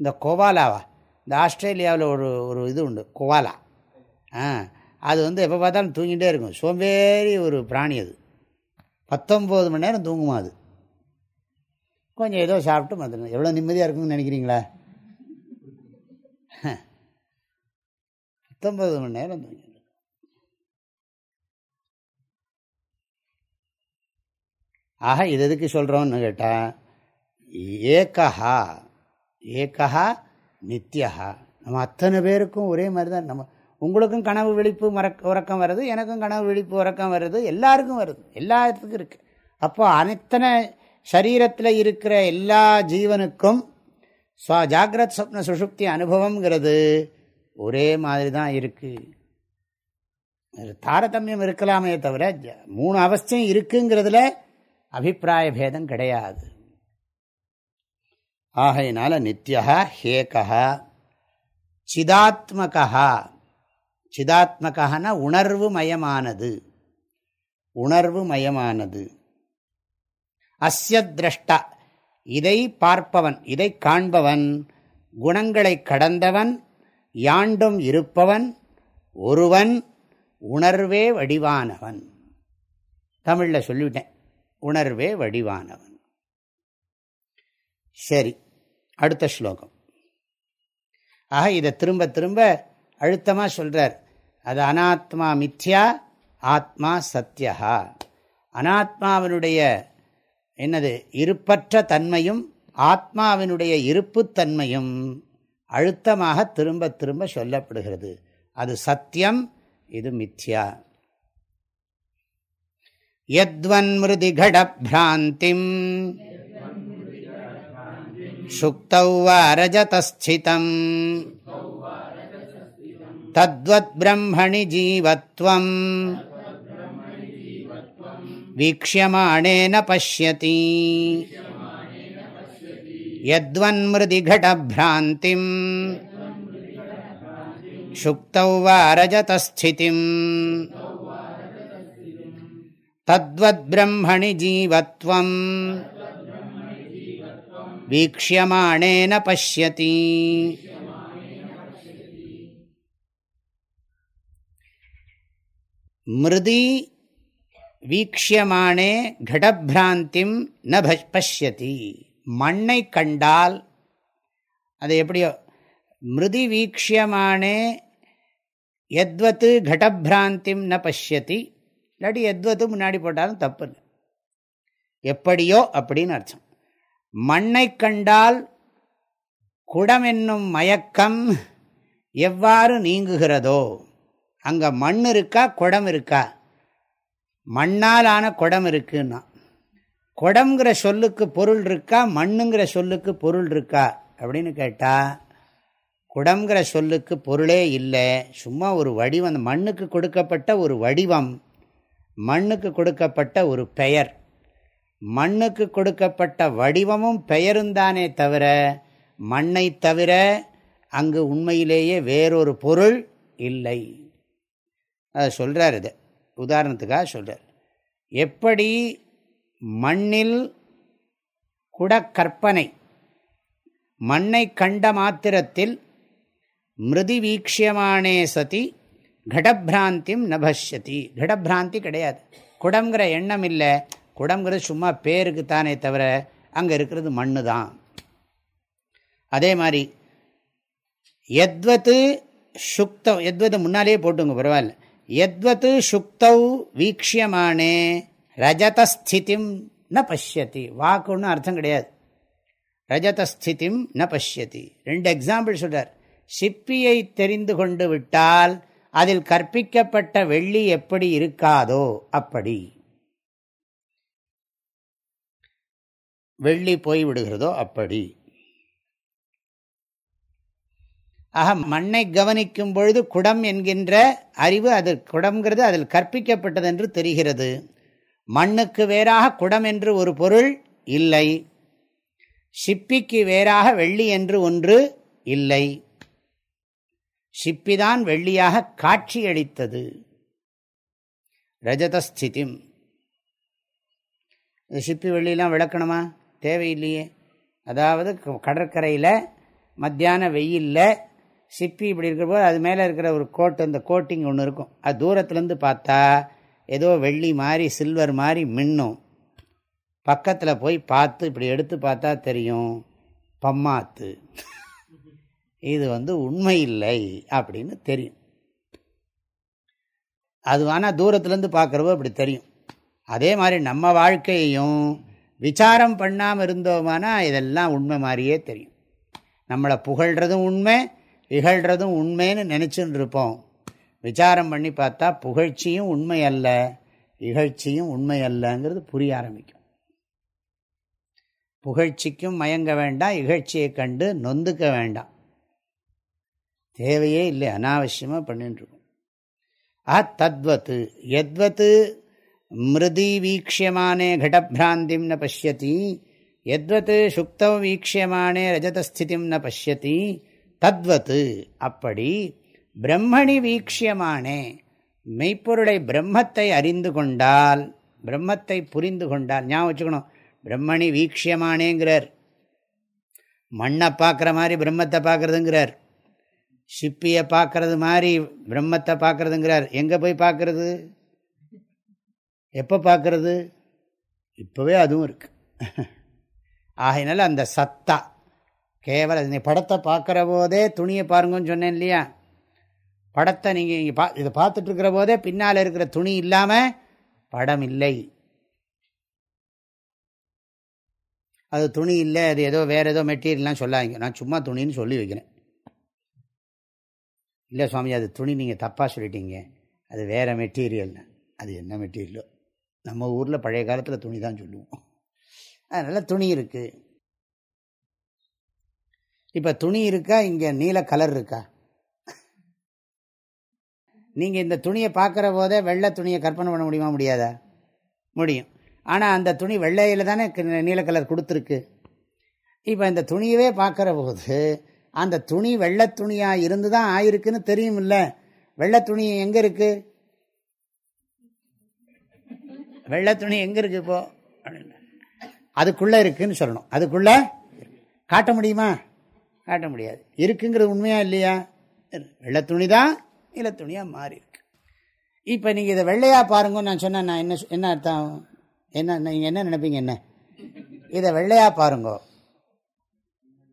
இந்த கோவாலாவா? இந்த ஆஸ்திரேலியாவில் ஒரு ஒரு இது உண்டு கோவாலா. ஆ அது வந்து எப்போ பார்த்தாலும் தூங்கிகிட்டே இருக்கும். சோம்பேறி ஒரு பிராணி அது. பத்தொம்போது மணி நேரம் தூங்குமா அது? கொஞ்சம் ஏதோ சாப்பிட்டு வந்துடணும். எவ்வளோ நிம்மதியாக இருக்குன்னு நினைக்கிறீங்களா? பத்தொன்பது மணி நேரம் தூங்கிட்டு ஆக இது எதுக்கு சொல்கிறோம்னு கேட்டால் ஏக்கஹா ஏக்கஹா நித்யா நம்ம அத்தனை பேருக்கும் ஒரே மாதிரி தான் நம்ம உங்களுக்கும் கனவு விழிப்பு மறக்க உறக்கம் வருது எனக்கும் கனவு விழிப்பு உறக்கம் வருது எல்லாருக்கும் வருது. எல்லாத்துக்கும் இருக்குது அப்போது அனைத்தனை சரீரத்தில் இருக்கிற எல்லா ஜீவனுக்கும் ஸ்வா ஜாகிரத் சொப்ன சுஷுப்தி அனுபவங்கிறது ஒரே மாதிரி தான் இருக்குது தாரதமியம் இருக்கலாமே தவிர மூணு அவஸ்தையும் இருக்குங்கிறதுல அபிப்பிராய பேதம் கிடையாது. ஆகையினால நித்யா ஹேகா சிதாத்மகா சிதாத்மகான உணர்வு மயமானது. உணர்வு மயமானது. அஸ்ய திரஷ்டா இதை பார்ப்பவன் இதை காண்பவன் குணங்களை கடந்தவன் யாண்டும் இருப்பவன் ஒருவன் உணர்வே வடிவானவன். தமிழில் சொல்லிவிட்டேன் உணர்வே வடிவானவன். சரி அடுத்த ஸ்லோகம். ஆக இதை திரும்ப திரும்ப அழுத்தமாக சொல்கிறார் அது அனாத்மா மித்யா ஆத்மா சத்யா அனாத்மாவனுடைய என்னது? இருப்பற்ற தன்மையும் ஆத்மாவினுடைய இருப்புத்தன்மையும் அழுத்தமாக திரும்ப திரும்ப சொல்லப்படுகிறது. அது சத்தியம் இது மித்யா. யத்வன்மிருதிகடபிராந்திம் சுக்தௌ வா ரஜதஸ்திதம் தத்வத் பிரம்மணி ஜீவத்வம். வீக்ஷியமாணேன பசியதி यद्वन्मृदिघटभ्रान्तिम् शुक्तौ वा रजतस्थितिम् तद्वद्ब्रह्मणि जीवत्वम् வீக்ஷியமானேன பசியதி மிருதி வீக்ஷியமானே கடபிராந்திம் ந பஷ்யதி. மண்ணை கண்டால் அது எப்படியோ மிருதி வீக்ஷியமானே எத்வத்து கடபிராந்திம் ந பஷ்யதி. இல்லாட்டி எத்வத்து முன்னாடி போட்டாலும் தப்பு எப்படியோ அப்படின்னு அர்த்தம். மண்ணை கண்டால் குடம் என்னும் மயக்கம் எவ்வாறு நீங்குகிறதோ அங்கே மண் இருக்கா குடம் இருக்கா மண்ணால் ஆன குடம் இருக்குன்னா. குடம்ங்கிற சொல்லுக்கு பொருள் இருக்கா? மண்ணுங்கிற சொல்லுக்கு பொருள் இருக்கா? அப்படின்னு கேட்டால் குடம்ங்கிற சொல்லுக்கு பொருளே இல்லை. சும்மா ஒரு வடிவம் அந்த மண்ணுக்கு கொடுக்கப்பட்ட ஒரு வடிவம் மண்ணுக்கு கொடுக்கப்பட்ட ஒரு பெயர். மண்ணுக்கு கொடுக்கப்பட்ட வடிவமும் பெயரும் தானே தவிர மண்ணை தவிர அங்கு உண்மையிலேயே வேறொரு பொருள் இல்லை. அதை சொல்கிறார் இது. உதாரணத்துக்காக சொல்கிறார் எப்படி மண்ணில் குடக்கற்பனை மண்ணை கண்ட மாத்திரத்தில் மிருதி வீக்ஷியமானே சதி கடபிராந்தியும் நபஷ்யதி கடபிராந்தி கிடையாது. குடங்கிற எண்ணம் இல்லை. குடங்கிறது சும்மா பேருக்கு தானே தவிர அங்கே இருக்கிறது மண்ணு தான் அதே மாதிரி எத்வத்து சுக்தம் எத்வது முன்னாலேயே போட்டுங்க பரவாயில்ல. எத்வத் சுக்தௌ வீக்ஷியமானே ரஜதஸ்திதிம் ந பசியத்தி வாக்குன்னு அர்த்தம் கிடையாது। ரஜதஸ்திதிம் ந பசியத்தி ரெண்டு எக்ஸாம்பிள் சொல்கிறார் சிப்பியை தெரிந்து கொண்டு விட்டால் அதில் கற்பிக்கப்பட்ட வெள்ளி எப்படி இருக்காதோ அப்படி. வெள்ளி போய் விடுகிறதோ அப்படி. ஆக மண்ணை கவனிக்கும் பொழுது குடம் என்கின்ற அறிவு அது குடம்ங்கிறது அதில் கற்பிக்கப்பட்டது என்று தெரிகிறது. மண்ணுக்கு வேறாக குடம் என்று ஒரு பொருள் இல்லை. சிப்பிக்கு வேறாக வெள்ளி என்று ஒன்று இல்லை. சிப்பிதான் வெள்ளியாக காட்சியளித்தது ரஜதஸ்திதிம். இந்த சிப்பி வெள்ளிலாம் விளக்கணுமா? தேவையில்லையே. அதாவது கடற்கரையில் மத்தியான வெயிலில் சிப்பி இப்படி இருக்கிற போது அது மேலே இருக்கிற ஒரு கோட்டு அந்த கோட்டிங் ஒன்று இருக்கும். அது தூரத்துலேருந்து பார்த்தா ஏதோ வெள்ளி மாதிரி சில்வர் மாதிரி மின்னும். பக்கத்தில் போய் பார்த்து இப்படி எடுத்து பார்த்தா தெரியும் பம்மாத்து. இது வந்து உண்மை இல்லை அப்படின்னு தெரியும். அது ஆனால் தூரத்துலேருந்து பார்க்குறவோ இப்படி தெரியும். அதே மாதிரி நம்ம வாழ்க்கையையும் விசாரம் பண்ணாமல் இருந்தோமானா இதெல்லாம் உண்மை மாதிரியே தெரியும். நம்மளை புகழ்கிறதும் உண்மை இகழ்கிறதும் உண்மைன்னு நினச்சின்னு இருப்போம் விசாரம் பண்ணி பார்த்தா புகழ்ச்சியும் உண்மை அல்ல இகழ்ச்சியும் உண்மை அல்லங்கிறது புரிய ஆரம்பிக்கும். புகழ்ச்சிக்கும் மயங்க வேண்டாம் இகழ்ச்சியை கண்டு நொந்துக்க வேண்டாம். தேவையே இல்லை அனாவசியமாக பண்ணிட்டுருக்கோம் ஆ தத்வத்து எத்வத்து மிருதி வீக்ஷியமானே கடபிராந்திம் ந பசியத்தி எத்வத்து சுக்தம் வீக்ஷியமானே ரஜதஸ்திதிம் ந பசியதி தத்வத்து. அப்படி பிரம்மணி வீக்ஷியமானே மெய்ப்பொருளை பிரம்மத்தை அறிந்து கொண்டால் பிரம்மத்தை புரிந்து கொண்டால் ஞாபகம் வச்சுக்கணும் பிரம்மணி வீக்ஷியமானேங்கிறார். மண்ணை பார்க்குற மாதிரி பிரம்மத்தை பார்க்குறதுங்கிறார். சிப்பியை பார்க்கறது மாதிரி பிரம்மத்தை பார்க்குறதுங்கிறார். எங்கே போய் பார்க்கறது? எப்போ பார்க்கறது? இப்போவே அதுவும் இருக்கு. ஆகையினால அந்த சத்தா கேவல நீ படத்தை பார்க்குற போதே துணியை பாருங்கன்னு சொன்னேன் இல்லையா படத்தை நீங்கள் இங்கே பா இதை பார்த்துட்ருக்கிற போதே பின்னால் இருக்கிற துணி இல்லாமல் படம் இல்லை. அது துணி இல்லை அது ஏதோ வேறு ஏதோ மெட்டீரியல்லாம் சொல்லாதீங்க. நான் சும்மா துணின்னு சொல்லி வைக்கிறேன். இல்லை சுவாமி அது துணி நீங்கள் தப்பாக சொல்லிட்டீங்க. அது வேறு மெட்டீரியல்னு அது என்ன மெட்டீரியலோ? நம்ம ஊரில் பழைய காலத்தில் துணி தான் சொல்லுவோம். அதனால் துணி இருக்குது இப்போ துணி இருக்கா? இங்கே நீல கலர் இருக்கா? நீங்கள் இந்த துணியை பார்க்குற போதே வெள்ளை துணியை கற்பனை பண்ண முடியுமா? முடியாதா? முடியும். ஆனால் அந்த துணி வெள்ளையில் தானே நீல கலர் கொடுத்துருக்கு. இப்போ இந்த துணியவே பார்க்குற போது அந்த துணி வெள்ளை துணியாக இருந்து தான் ஆயிருக்குன்னு தெரியும் இல்லை வெள்ளை துணி எங்கே இருக்குது வெள்ளை துணி எங்கே இருக்குது இப்போ? அதுக்குள்ளே இருக்குதுன்னு சொல்லணும். அதுக்குள்ளே காட்ட முடியுமா? காட்ட முடியாது. இருக்குங்கிறது உண்மையா இல்லையா? வெள்ளத்துணி தான் நிலத்துணியாக மாறி இருக்கு இப்போ நீங்கள் இதை வெள்ளையாக பாருங்கன்னு நான் சொன்னேன் நான் என்ன என்ன அர்த்தம்? என்ன நீங்கள் என்ன நினைப்பீங்க என்ன? இதை வெள்ளையாக பாருங்கோ.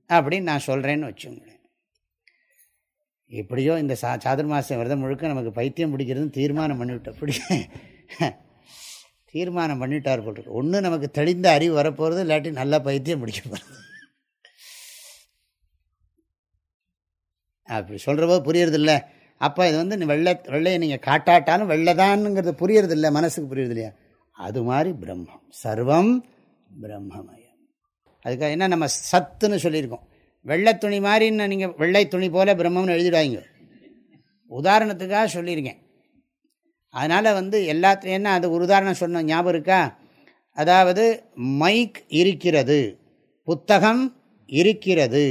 அப்படின்னு நான் சொல்கிறேன்னு வச்சுங்களேன் எப்படியோ இந்த சா சாதுர் மாதம் விரதம் முழுக்க நமக்கு பைத்தியம் பிடிக்கிறதுன்னு தீர்மானம் பண்ணிவிட்டோம். பிடி தீர்மானம் பண்ணிவிட்டார் போட்டிருக்கு ஒன்று நமக்கு தெளிந்த அறிவு வரப்போகிறது இல்லாட்டி நல்லா பைத்தியம் பிடிக்க போகிறது அப்படி சொல்கிறப்போ புரியறதில்ல. அப்போ இது வந்து வெள்ளை வெள்ளையை நீங்கள் காட்டாட்டாலும் வெள்ளைதானுங்கிறது புரியறதில்ல மனசுக்கு புரியறது இல்லையா அது மாதிரி பிரம்மம். சர்வம் பிரம்மமயம். அதுக்காக என்ன நம்ம சத்துன்னு சொல்லியிருக்கோம். வெள்ளை துணி மாதிரின்னு நீங்கள் வெள்ளை துணி போல் பிரம்மம்னு எழுதிடுவாங்க உதாரணத்துக்காக சொல்லியிருக்கேன். அதனால் வந்து எல்லாத்துலையும் என்ன அது ஒரு உதாரணம் சொன்ன ஞாபகம் இருக்கா? அதாவது மைக் இருக்கிறது புத்தகம் இருக்கிறது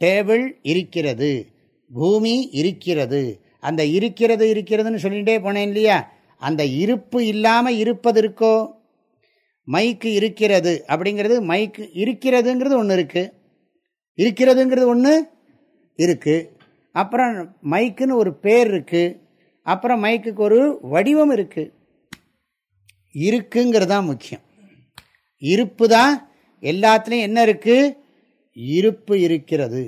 டேபிள் இருக்கிறது பூமி இருக்கிறது. அந்த இருக்கிறது இருக்கிறதுன்னு சொல்லிகிட்டே போனேன் இல்லையா? அந்த இருப்பு இல்லாமல் இருப்பது இருக்கோ? மைக்கு இருக்கிறது அப்படிங்கிறது மைக்கு இருக்கிறதுங்கிறது ஒன்று இருக்குது இருக்கிறதுங்கிறது ஒன்று இருக்குது அப்புறம் மைக்குன்னு ஒரு பேர் இருக்குது அப்புறம் மைக்குக்கு ஒரு வடிவம் இருக்குது இருக்குங்கிறது தான் முக்கியம். இருப்பு தான் எல்லாத்துலேயும் என்ன இருக்குது இருப்பு இருக்கிறது.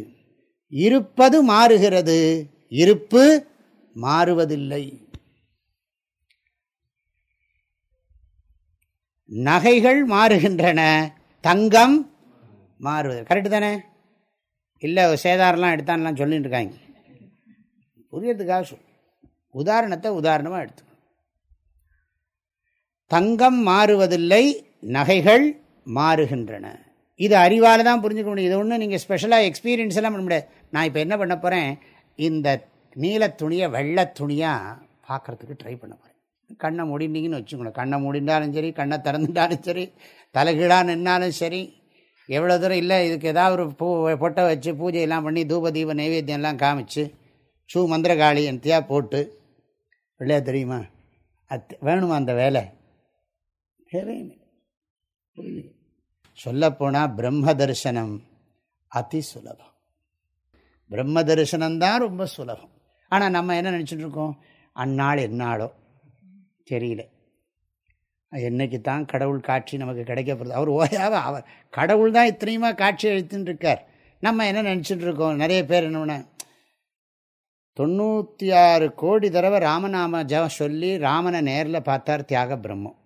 இருப்பது மாறுகிறது. இருப்பு மாறுவதில்லை. நகைகள் மாறுகின்றன. தங்கம் மாறுவது. கரெக்டு தானே? இல்லை சேதாரெலாம் எடுத்தான்லாம் சொல்லிட்டு இருக்காங்க. புரியறதுக்காக சொல். உதாரணத்தை உதாரணமாக எடுத்துக்கணும் தங்கம் மாறுவதில்லை நகைகள் மாறுகின்றன. இது அறிவால் தான் புரிஞ்சுக்க முடியும். இது ஒன்றும் நீங்கள் ஸ்பெஷலாக எக்ஸ்பீரியன்ஸ் எல்லாம் பண்ண முடியாது. நான் இப்போ என்ன பண்ண போகிறேன் இந்த நீல துணியை வெள்ளை துணியாக பார்க்குறதுக்கு ட்ரை பண்ண போகிறேன் கண்ணை முடிந்தீங்கன்னு வச்சுக்கணும் கண்ணை முடிந்தாலும் சரி கண்ணை திறந்துட்டாலும் சரி தலைகீழாக நின்னாலும் சரி எவ்வளோ தூரம் இல்லை இதுக்கு ஏதாவது ஒரு பூ பொட்டை வச்சு பூஜையெல்லாம் பண்ணி தூப தீப நைவேத்தியம்லாம் காமிச்சு ஷூ மந்திரகாளி எந்தியாக போட்டு பிள்ளையா தெரியுமா? அது வேணுமா அந்த வேலை? சொல்லப்போனால் பிரம்ம தரிசனம் அதி சுலபம். பிரம்ம தரிசனம்தான் ரொம்ப சுலபம். ஆனால் நம்ம என்ன நினச்சிட்டு இருக்கோம்? அந்நாள் என்னாளோ தெரியல. என்னைக்கு தான் கடவுள் காட்சி நமக்கு கிடைக்கப்படுது அவர் ஓயாவ அவர் கடவுள் தான் இத்தனையுமா காட்சி அழித்துன்னு இருக்கார். நம்ம என்ன நினச்சிட்டு இருக்கோம்? நிறைய பேர் என்னென்ன தொண்ணூற்றி ஆறு கோடி தடவை ராமநாம ஜபம் சொல்லி ராமனை நேரில் பார்த்தார் தியாக பிரம்மம்.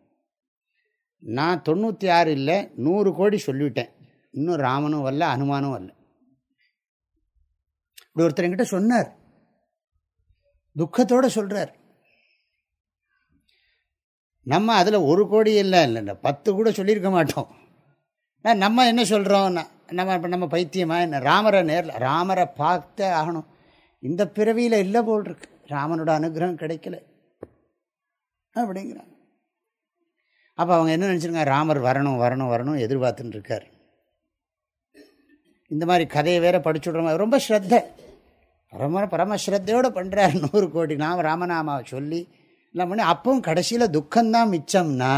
நான் தொண்ணூற்றி ஆறு இல்லை நூறு கோடி சொல்லிவிட்டேன். இன்னும் ராமனும் வரல அனுமானும் வரல. இப்படி ஒருத்தர் என்கிட்ட சொன்னார். துக்கத்தோடு சொல்கிறார் நம்ம அதில் ஒரு கோடி இல்லை இல்லை பத்து கூட சொல்லியிருக்க மாட்டோம். நம்ம என்ன சொல்கிறோம் நம்ம இப்போ நம்ம பைத்தியமாக என்ன? ராமரை நேரில் ராமரை பார்த்தே ஆகணும். இந்த பிறவியில் இல்லை போல் இருக்கு. ராமனோட அனுகிரகம் கிடைக்கல. அப்படிங்கிறாங்க. அப்போ அவங்க என்ன நினச்சிருக்காங்க? ராமர் வரணும் வரணும் வரணும் எதிர்பார்த்துன்னு இருக்கார். இந்த மாதிரி கதையை வேற படிச்சு விட்ற ரொம்ப ஸ்ரத்தை. பரம பரமஸ்ரத்தையோடு பண்ணுறார் நூறு கோடி நாம் ராமநாமாவை சொல்லி எல்லாம் பண்ணி அப்பவும் கடைசியில் துக்கம்தான் மிச்சம்னா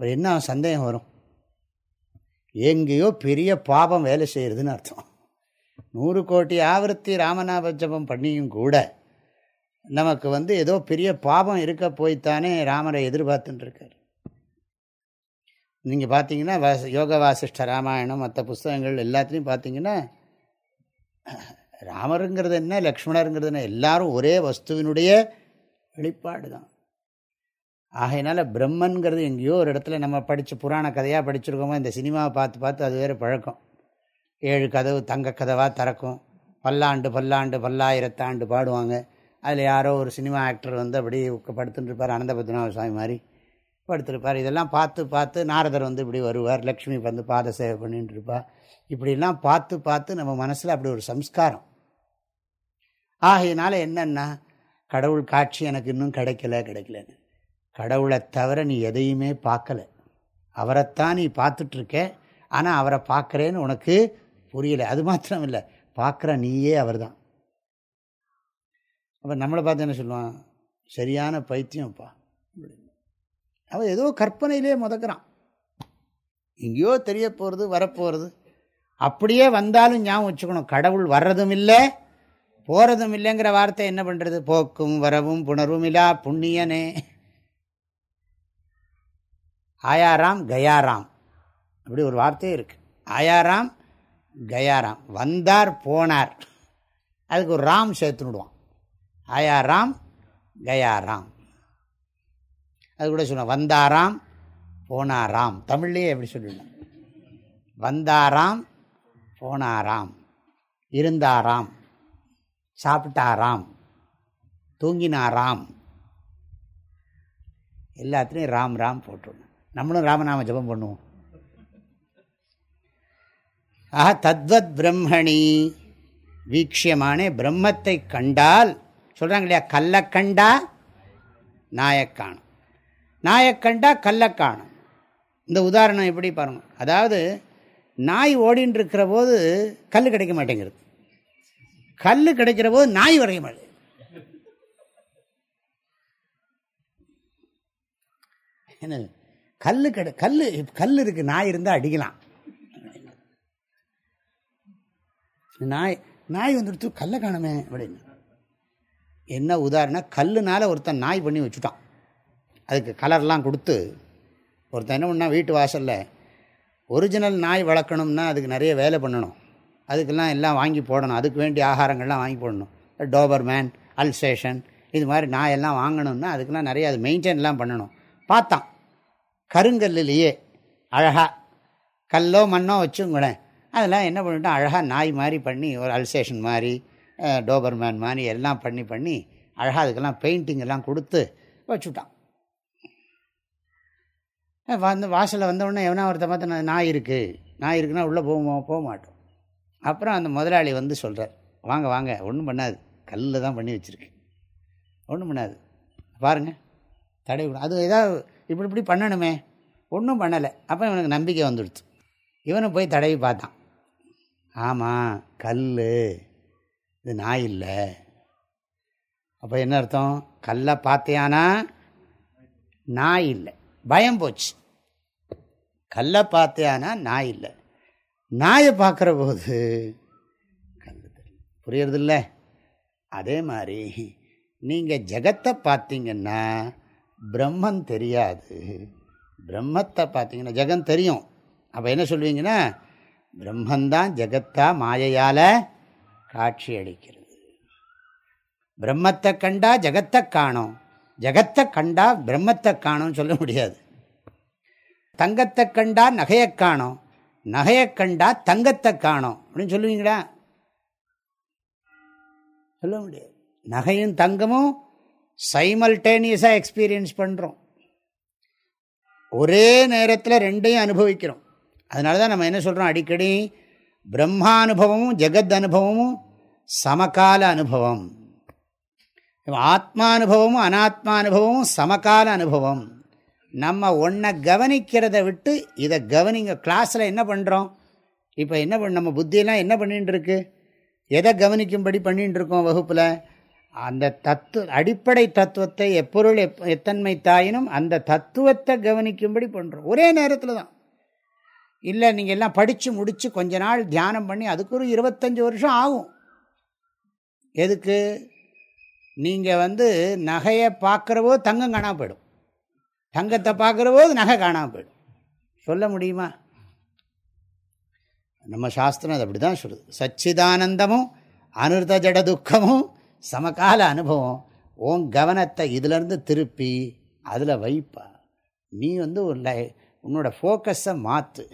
என்ன சந்தேகம் வரும்? எங்கேயோ பெரிய பாபம் வேலை செய்கிறதுன்னு அர்த்தம். நூறு கோடி ஆவருத்தி ராமநாப ஜபம் பண்ணியும் கூட நமக்கு வந்து ஏதோ பெரிய பாபம் இருக்க போய்த்தானே ராமரை எதிர்பார்த்துட்டுருக்கார் நீங்கள் பார்த்தீங்கன்னா வாச யோக வாசிஷ்ட ராமாயணம் மற்ற புஸ்தகங்கள் எல்லாத்துலேயும் பார்த்தீங்கன்னா ராமருங்கிறது என்ன லக்ஷ்மணருங்கிறது என்ன எல்லாரும் ஒரே வஸ்துவினுடைய வெளிப்பாடு தான். ஆகையினால பிரம்மன்கிறது எங்கேயோ ஒரு இடத்துல நம்ம படித்து புராண கதையாக படிச்சிருக்கோமோ இந்த சினிமாவை பார்த்து பார்த்து அது வேறு பழக்கம். ஏழு கதவு தங்க கதவாக திறக்கும். பல்லாண்டு பல்லாண்டு பல்லாயிரத்தாண்டு பாடுவாங்க. அதில் யாரோ ஒரு சினிமா ஆக்டர் வந்து அப்படி படுத்துட்டுருப்பார் அனந்த பத்மநாப சுவாமி மாதிரி படுத்துருப்பார். இதெல்லாம் பார்த்து பார்த்து நாரதர் வந்து இப்படி வருவார் லக்ஷ்மி வந்து பாத சேவை பண்ணிட்டு இருப்பார் இப்படிலாம் பார்த்து பார்த்து நம்ம மனசில் அப்படி ஒரு சம்ஸ்காரம். ஆகையினால என்னென்னா கடவுள் காட்சி எனக்கு இன்னும் கிடைக்கல கிடைக்கலன்னு. கடவுளை தவிர நீ எதையுமே பார்க்கல. அவரைத்தான் நீ பார்த்துட்ருக்க. ஆனால் அவரை பார்க்குறேன்னு உனக்கு புரியலை. அது மாத்திரம் இல்லை பார்க்குற நீயே அவர் தான் அப்போ நம்மளை பார்த்து என்ன சொல்லுவான்? சரியான பைத்தியம்ப்பா. அவன் ஏதோ கற்பனையிலே முதக்கிறான். எங்கேயோ தெரிய போகிறது வரப்போகிறது அப்படியே வந்தாலும் ஞாபகம் வச்சுக்கணும். கடவுள் வர்றதும் இல்லை போகிறதும் இல்லைங்கிற வார்த்தை என்ன பண்ணுறது போக்கும் வரவும் புணர்வும் இல்லா புண்ணியனே. ஆயாராம் கயாராம். அப்படி ஒரு வார்த்தையே இருக்கு. ஆயாராம் கயாராம். வந்தார் போனார். அதுக்கு ஒரு ராம் சேர்த்துனுடுவான் ஆயாராம் கயாராம். அது கூட சொல்லுவோம் வந்தாராம் போனாராம். தமிழ்லேயே எப்படி சொல்லிடணும் வந்தாராம் போனாராம். இருந்தாராம். சாப்பிட்டாராம். தூங்கினாராம். எல்லாத்துலேயும் ராம் ராம் போட்டுடணும் நம்மளும் ராமநாம ஜபம் பண்ணுவோம். ஆஹா தத்வத் பிரம்மணி. வீக்ஷியமானே பிரம்மத்தை கண்டால் சொல்கிறாங்க இல்லையா கல்லக்கண்டா நாயக்காணும். நாயக்கண்டா கல்லை இந்த உதாரணம் எப்படி பாருங்கள் அதாவது நாய் ஓடின்னு இருக்கிற போது கல் கிடைக்க மாட்டேங்கிறது. கல் கிடைக்கிற போது நாய் வரைய மாட்டேன் என்ன? கல் கிடை கல் கல் இருக்கு நாய் இருந்தால் அடிக்கலாம். நாய் நாய் வந்துடுத்து கல்லை காணமே அப்படின்னு. என்ன உதாரணம் கல்லுனால ஒருத்தன் நாய் பண்ணி வச்சுட்டான். அதுக்கு கலர்லாம் கொடுத்து ஒருத்தன் என்ன பண்ணால் வீட்டு வாசலில் ஒரிஜினல் நாய் வளர்க்கணும்னா அதுக்கு நிறைய வேலை பண்ணணும். அதுக்கெல்லாம் எல்லாம் வாங்கி போடணும். அதுக்கு வேண்டிய ஆகாரங்கள்லாம் வாங்கி போடணும். டோபர்மேன் அல்சேஷன் இது மாதிரி நாயெல்லாம் வாங்கணும்னா அதுக்கெல்லாம் நிறைய அது மெயின்டைன்லாம் பண்ணணும். பார்த்தான். கருங்கல்லையே அழகாக கல்லோ மண்ணோ வச்சுங்களேன். அதெல்லாம் என்ன பண்ணிட்டோம்? அழகாக நாய் மாதிரி பண்ணி ஒரு அல்சேஷன் மாதிரி டோபர் மேன் மாதிரி எல்லாம் பண்ணி பண்ணி அழகாக அதுக்கெல்லாம் பெயிண்டிங் எல்லாம் கொடுத்து வச்சுட்டான். வந்து வாசலில் வந்தவுடனே எவனா ஒருத்த பார்த்து நாய் இருக்குது நாய் இருக்குன்னா உள்ளே போவோம் போக மாட்டோம். அப்புறம் அந்த முதலாளி வந்து சொல்கிறார் வாங்க வாங்க ஒன்றும் பண்ணாது. கல்லில் தான் பண்ணி வச்சுருக்கு ஒன்றும் பண்ணாது. பாருங்கள் தடை அது ஏதாவது இப்படி இப்படி பண்ணணுமே. ஒன்றும் பண்ணலை. அப்போ இவனுக்கு நம்பிக்கை வந்துடுச்சு. இவனை போய் தடவி பார்த்தான். ஆமாம் கல் இது நாய் இல்லை. அப்போ என்ன அர்த்தம்? கல்லை பார்த்தியானா? நாய் இல்லை. பயம் போச்சு. கல்லை பார்த்தியானா? நாய் இல்லை. நாயை பார்க்குற போது கல் தெரியும். புரியறதில்ல? அதே மாதிரி நீங்கள் ஜகத்தை பார்த்தீங்கன்னா பிரம்மன் தெரியாது. பிரம்மத்தை பார்த்தீங்கன்னா ஜெகம் தெரியும். அப்போ என்ன சொல்வீங்கன்னா பிரம்மந்தான் ஜெகத்தா மாயையால் காட்சி அளிக்கிறது. பிரம்மத்தை கண்டா ஜெகத்தை காணும். ஜெகத்தை கண்டா பிரம்மத்தை காணும்னு சொல்ல முடியாது. தங்கத்தை கண்டா நகையை காணும். நகையை கண்டா தங்கத்தை காணும். அப்படின்னு சொல்லுவீங்களா? சொல்ல முடியாது. நகையும் தங்கமும் சைமல்டேனியஸாக எக்ஸ்பீரியன்ஸ் பண்ணுறோம் ஒரே நேரத்தில் ரெண்டையும் அனுபவிக்கிறோம். அதனால தான் நம்ம என்ன சொல்கிறோம் அடிக்கடி பிரம்மானுபவமும் ஜெகத் அனுபவமும் சமகால அனுபவம். ஆத்மானுபவமும் அனாத்மானுபவமும் சமகால அனுபவம். நம்ம ஒன்றை கவனிக்கிறத விட்டு இதை கவனிங்க. கிளாஸில் என்ன பண்ணுறோம் இப்போ என்ன பண்ண நம்ம புத்தியெல்லாம் என்ன பண்ணிகிட்டு இருக்கு எதை கவனிக்கும்படி பண்ணிகிட்டு இருக்கோம் வகுப்பில்? அந்த தத்துவ அடிப்படை தத்துவத்தை எப்பொருள் எப் எத்தன்மை தாயினும் அந்த தத்துவத்தை கவனிக்கும்படி பண்ணுறோம் ஒரே நேரத்தில் தான். இல்லை நீங்கள் எல்லாம் படித்து முடித்து கொஞ்ச நாள் தியானம் பண்ணி அதுக்கு ஒரு இருபத்தஞ்சி வருஷம் ஆகும். எதுக்கு? நீங்கள் வந்து நகையை பார்க்குறவோ தங்கம் காணாமல் போயிடும். தங்கத்தை பார்க்குற போது நகை காணாமல் போயிடும். சொல்ல முடியுமா? நம்ம சாஸ்திரம் அது அப்படி தான் சொல்லுது. சச்சிதானந்தமும் அனுர்த ஜட துக்கமும் சமகால அனுபவம் உன் கவனத்தை இதிலேருந்து திருப்பி அதில் வைப்பா. நீ வந்து ஒரு லை உன்னோட ஃபோக்கஸை மாற்று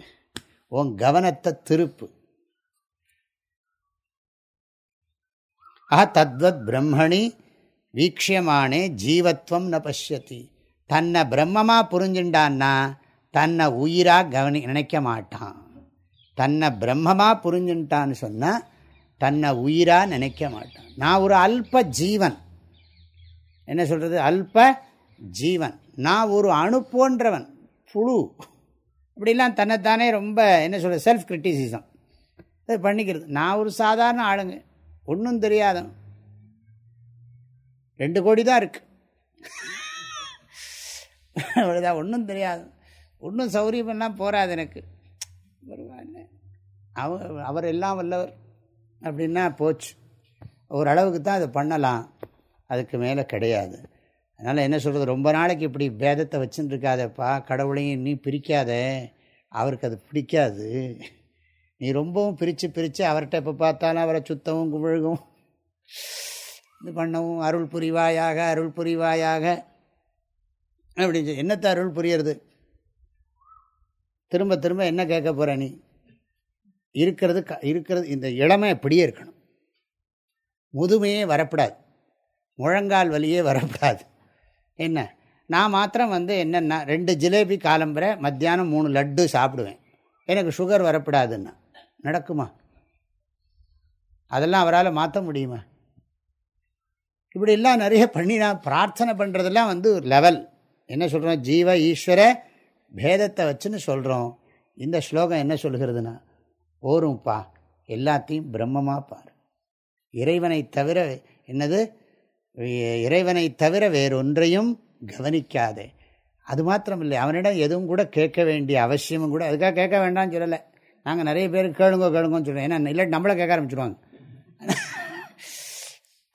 உன் கவனத்தை திருப்பு. ஆஹா தத்வத் பிரம்மணி வீக்ஷியமானே ஜீவத்வம் ந பசியத்தி தன்னை பிரம்மமாக புரிஞ்சுட்டான்னா தன்னை உயிராக கவனி நினைக்க மாட்டான் தன்னை பிரம்மமாக புரிஞ்சுட்டான்னு சொன்னால் தன்னை உயிராக நினைக்க மாட்டான் நான் ஒரு அல்ப ஜீவன். என்ன சொல்கிறது அல்ப ஜீவன். நான் ஒரு அணு போன்றவன். புழு. இப்படிலாம் தன்னைத்தானே ரொம்ப என்ன சொல்கிறது செல்ஃப் கிரிட்டிசிசம் அது பண்ணிக்கிறது. நான் ஒரு சாதாரண ஆளுங்க. ஒன்றும் தெரியாதவன். ரெண்டு கோடி தான் இருக்குது அவ்வளோதான் ஒன்றும் தெரியாது. ஒன்றும் சௌரியமெல்லாம் போகாது எனக்கு. அவர் அவர் எல்லாம் வல்லவர். அப்படின்னா போச்சு. ஓரளவுக்கு தான் அதை பண்ணலாம். அதுக்கு மேலே கிடையாது. அதனால் என்ன சொல்கிறது ரொம்ப நாளைக்கு இப்படி பேதத்தை வச்சுருக்காதப்பா. கடவுளையும் நீ பிரிக்காத. அவருக்கு அது பிடிக்காது. நீ ரொம்பவும் பிரித்து பிரித்து அவர்கிட்ட எப்போ பார்த்தாலும் அவரை சுத்தவும் குமிழகும் இது பண்ணவும் அருள் புரிவாயாக அருள் புரிவாயாக அப்படின்னு என்னத்தை அருள் புரியறது? திரும்ப திரும்ப என்ன கேட்க போகிற நீ? இருக்கிறது க இருக்கிறது இந்த இளமை அப்படியே இருக்கணும். முதுமையே வரப்படாது. முழங்கால் வலியே வரப்படாது. என்ன? நான் மாத்திரம் வந்து என்னென்னா ரெண்டு ஜிலேபி காலம்புற மத்தியானம் மூணு லட்டு சாப்பிடுவேன். எனக்கு சுகர் வரப்படாதுன்னா. நடக்குமா? அதெல்லாம் அவரால் மாற்ற முடியுமா? இப்படிலாம் நிறைய பண்ணி நான் பிரார்த்தனை பண்ணுறதெல்லாம் வந்து ஒரு லெவல் என்ன சொல்கிறோம் ஜீவ ஈஸ்வர பேதத்தை வச்சுன்னு சொல்கிறோம் இந்த ஸ்லோகம் என்ன சொல்கிறதுனா போரும்ப்பா எல்லாத்தையும் பிரம்மமாக பார். இறைவனை தவிர என்னது? இறைவனை தவிர வேறொன்றையும் கவனிக்காதே. அது மாத்திரம் இல்லை அவனிடம் எதுவும் கூட கேட்க வேண்டிய அவசியமும் கூட அதுக்காக கேட்க வேண்டாம்னு சொல்லலை. நாங்கள் நிறைய பேர் கேளுங்கோ கேளுங்கன்னு சொல்லுவோம். ஏன்னா இல்லை நம்மளை கேட்க ஆரம்பிச்சிடுவாங்க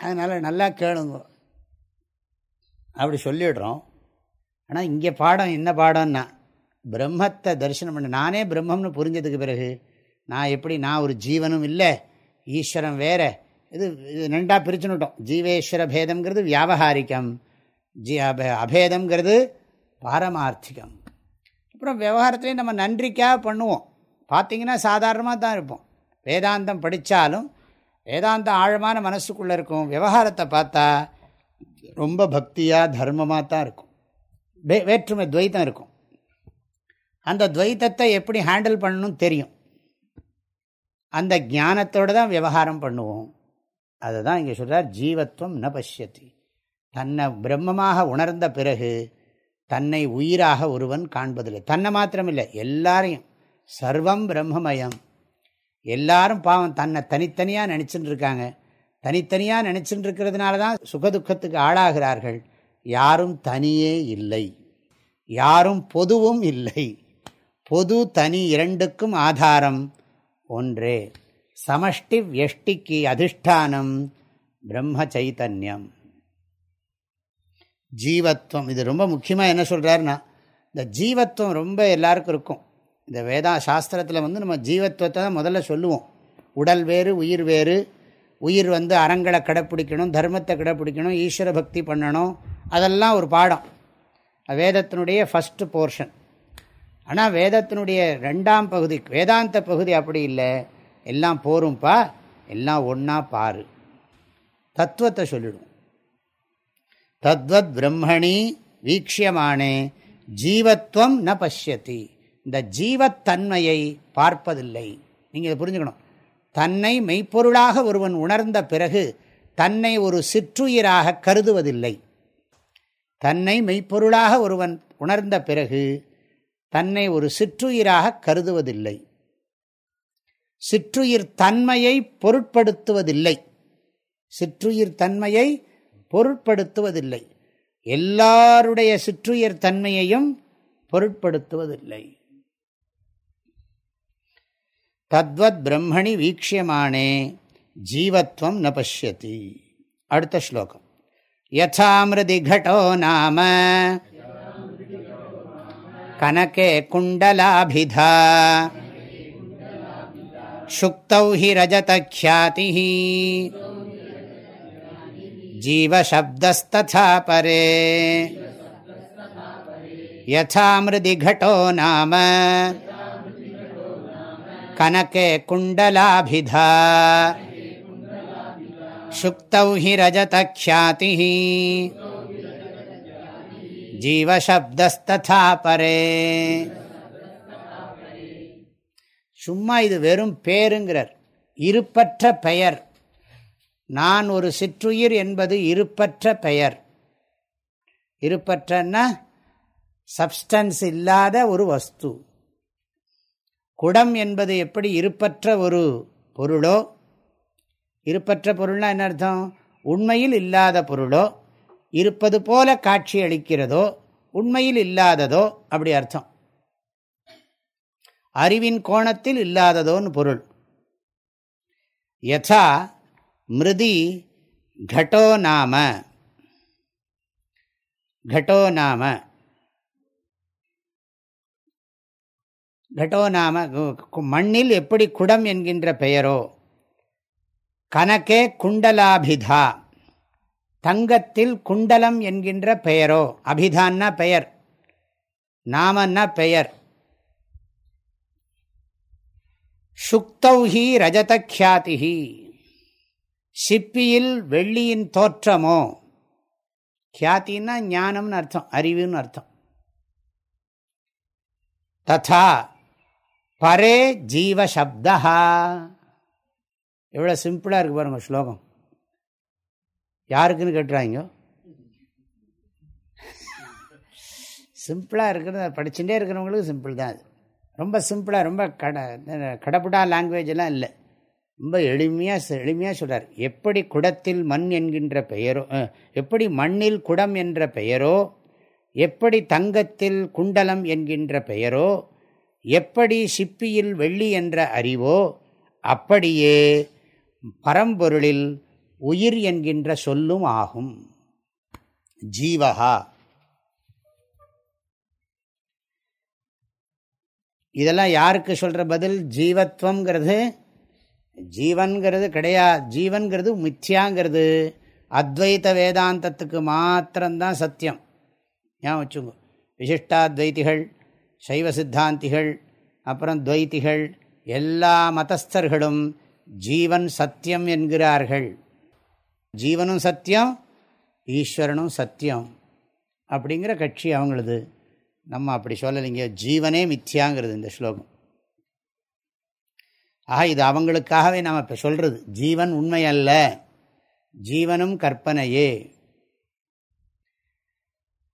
அதனால் நல்லா கேளுங்க. அப்படி சொல்லிடுறோம். ஆனால் இங்கே பாடம் என்ன பாடம்னா பிரம்மத்தை தரிசனம் பண்ண நானே பிரம்மம்னு புரிஞ்சதுக்கு பிறகு நான் எப்படி நான் ஒரு ஜீவனும் இல்லை ஈஸ்வரம் வேற இது இது ரெண்டாக பிரிச்சுனுட்டோம் ஜீவேஸ்வர பேதம்ங்கிறது வியாபகாரிக்கம் ஜி அபே அபேதம்ங்கிறது பாரமார்த்திகம். அப்புறம் விவகாரத்துலேயும் நம்ம நன்றிக்காக பண்ணுவோம். பார்த்திங்கன்னா சாதாரணமாக தான் இருப்போம். வேதாந்தம் படித்தாலும் வேதாந்தம் ஆழமான மனசுக்குள்ளே இருக்கும். விவகாரத்தை பார்த்தா ரொம்ப பக்தியாக தர்மமாக தான் இருக்கும். வே வேற்றுமை துவைத்தம் இருக்கும். அந்த துவைத்தத்தை எப்படி ஹேண்டில் பண்ணணும் தெரியும். அந்த ஞானத்தோடு தான் விவகாரம் பண்ணுவோம். அதுதான் இங்கே சொல்கிறார் ஜீவத்துவம் ந பசியத்தி தன்னை பிரம்மமாக உணர்ந்த பிறகு தன்னை உயிராக ஒருவன் காண்பதில்லை. தன்னை மாத்திரமில்லை எல்லாரையும். சர்வம் பிரம்மமயம். எல்லாரும் பாவம் தன்னை தனித்தனியாக நினச்சிட்டு இருக்காங்க. தனித்தனியாக நினச்சிட்டு இருக்கிறதுனால தான் சுகதுக்கத்துக்கு ஆளாகிறார்கள். யாரும் தனியே இல்லை. யாரும் பொதுவும் இல்லை. பொது தனி இரண்டுக்கும் ஆதாரம் ஒன்றே. சமஷ்டி வியஷ்டிக்கு அதிஷ்டானம் பிரம்ம சைத்தன்யம் ஜீவத்வம் இது ரொம்ப முக்கியமாக என்ன சொல்கிறாருன்னா இந்த ஜீவத்வம் ரொம்ப எல்லாருக்கும் இருக்கும். இந்த வேதா சாஸ்திரத்தில் வந்து நம்ம ஜீவத்துவத்தை தான் முதல்ல சொல்லுவோம். உடல் வேறு உயிர் வேறு உயிர் வந்து அறங்களை கடைப்பிடிக்கணும் தர்மத்தை கடைப்பிடிக்கணும் ஈஸ்வர பக்தி பண்ணணும். அதெல்லாம் ஒரு பாடம். வேதத்தினுடைய ஃபஸ்ட்டு போர்ஷன் ஆனால் வேதத்தினுடைய ரெண்டாம் பகுதி வேதாந்த பகுதி அப்படி இல்லை. எல்லாம் போரும்ப்பா எல்லாம் ஒன்றா பாரு. தத்துவத்தை சொல்லிடும் தத்வத் பிரம்மணி வீக்ஷியமானே ஜீவத்வம் ந பசியத்தி இந்த ஜீவத்தன்மையை பார்ப்பதில்லை. நீங்கள் இதை புரிஞ்சுக்கணும். தன்னை மெய்ப்பொருளாக ஒருவன் உணர்ந்த பிறகு தன்னை ஒரு சிற்றுயிராக கருதுவதில்லை. தன்னை மெய்ப்பொருளாக ஒருவன் உணர்ந்த பிறகு தன்னை ஒரு சிற்றுயிராக கருதுவதில்லை. சிற்றுயிர் தன்மையை பொருட்படுத்துவதில்லை. சிற்றுயிர் தன்மையை பொருட்படுத்துவதில்லை. எல்லாருடைய சிற்றுயிர் தன்மையையும் பொருட்படுத்துவதில்லை. தத்வத் பிரம்மணி வீக்ஷியமானே ஜீவத்வம் ந பசியதி அடுத்த ஸ்லோகம் யசாமிருதிகட்டோ நாம கனகே குண்டலாபிதா சுக்தௌ ஹி ரஜதக்யாதி ஜீவசப்தஸ்ததா பரே யசாமிருதிகட்டோ நாம कनके कुण्डलाभिधा शुक्तौ हि रजतख्यातिः ஜீவசப்தஸ்ததா பரே சும்மா இது வெறும் பேருங்கிறார் இருப்பற்ற பெயர் நான் ஒரு சிற்றுயிர் என்பது இருப்பற்ற பெயர் இருப்பற்றன்னா சப்ஸ்டன்ஸ் இல்லாத ஒரு வஸ்து குடம் என்பது எப்படி இருப்பற்ற ஒரு பொருளோ? இருப்பற்ற பொருள்னா என்ன அர்த்தம்? உண்மையில் இல்லாத பொருளோ? இருப்பது போல காட்சி அளிக்கிறதோ? உண்மையில் இல்லாததோ? அப்படி அர்த்தம். அறிவின் கோணத்தில் இல்லாததோன்னு பொருள். யதா மிருதி கடோ நாம. கட்டோ நாம. கடோ நாம மண்ணில் எப்படி குடம் என்கின்ற பெயரோ கனக்கே குண்டலாபிதா தங்கத்தில் குண்டலம் என்கின்ற பெயரோ அபிதான்னா பெயர் நாமன்னா பெயர். சுக்தௌஹி ரஜதக்யாதிஹி சிப்பியில் வெள்ளியின் தோற்றமோ கியாத்தின்னா ஞானம்னு அர்த்தம் அறிவுன்னு அர்த்தம். ததா பரே ஜீவசப்தா எவ்வளோ சிம்பிளாக இருக்கு பாருங்க ஸ்லோகம். யாருக்குன்னு கேட்டுறாங்க? சிம்பிளாக இருக்கிறத படிச்சுட்டே இருக்கிறவங்களுக்கு சிம்பிள் தான் அது. ரொம்ப சிம்பிளாக ரொம்ப கட கடப்புடா லாங்குவேஜ் எல்லாம் இல்லை. ரொம்ப எளிமையாக எளிமையாக சொல்கிறார் எப்படி குடத்தில் மண் என்கின்ற பெயரோ எப்படி மண்ணில் குடம் என்ற பெயரோ எப்படி தங்கத்தில் குண்டலம் என்கின்ற பெயரோ எப்படி சிப்பியில் வெள்ளி என்ற அறிவோ அப்படியே பரம்பொருளில் உயிர் என்கின்ற சொல்லும் ஆகும். ஜீவகா. இதெல்லாம் யாருக்கு சொல்கிற பதில்? ஜீவத்வங்கிறது ஜீவன்கிறது கிடையாது ஜீவன்கிறது மித்யாங்கிறது. அத்வைத வேதாந்தத்துக்கு மாத்திரம்தான் சத்தியம். ஏன் வச்சுங்க விசிஷ்டாத்வைத்திகள் சைவ சித்தாந்திகள் அப்புறம் துவைத்திகள் எல்லா மதஸ்தர்களும் ஜீவன் சத்தியம் என்கிறார்கள். ஜீவனும் சத்தியம் ஈஸ்வரனும் சத்தியம் அப்படிங்கிற கட்சி அவங்களது. நம்ம அப்படி சொல்லலைங்க. ஜீவனே மித்யாங்கிறது இந்த ஸ்லோகம். ஆக இது அவங்களுக்காகவே நாம் இப்போ சொல்கிறது ஜீவன் உண்மையல்ல. ஜீவனும் கற்பனையே.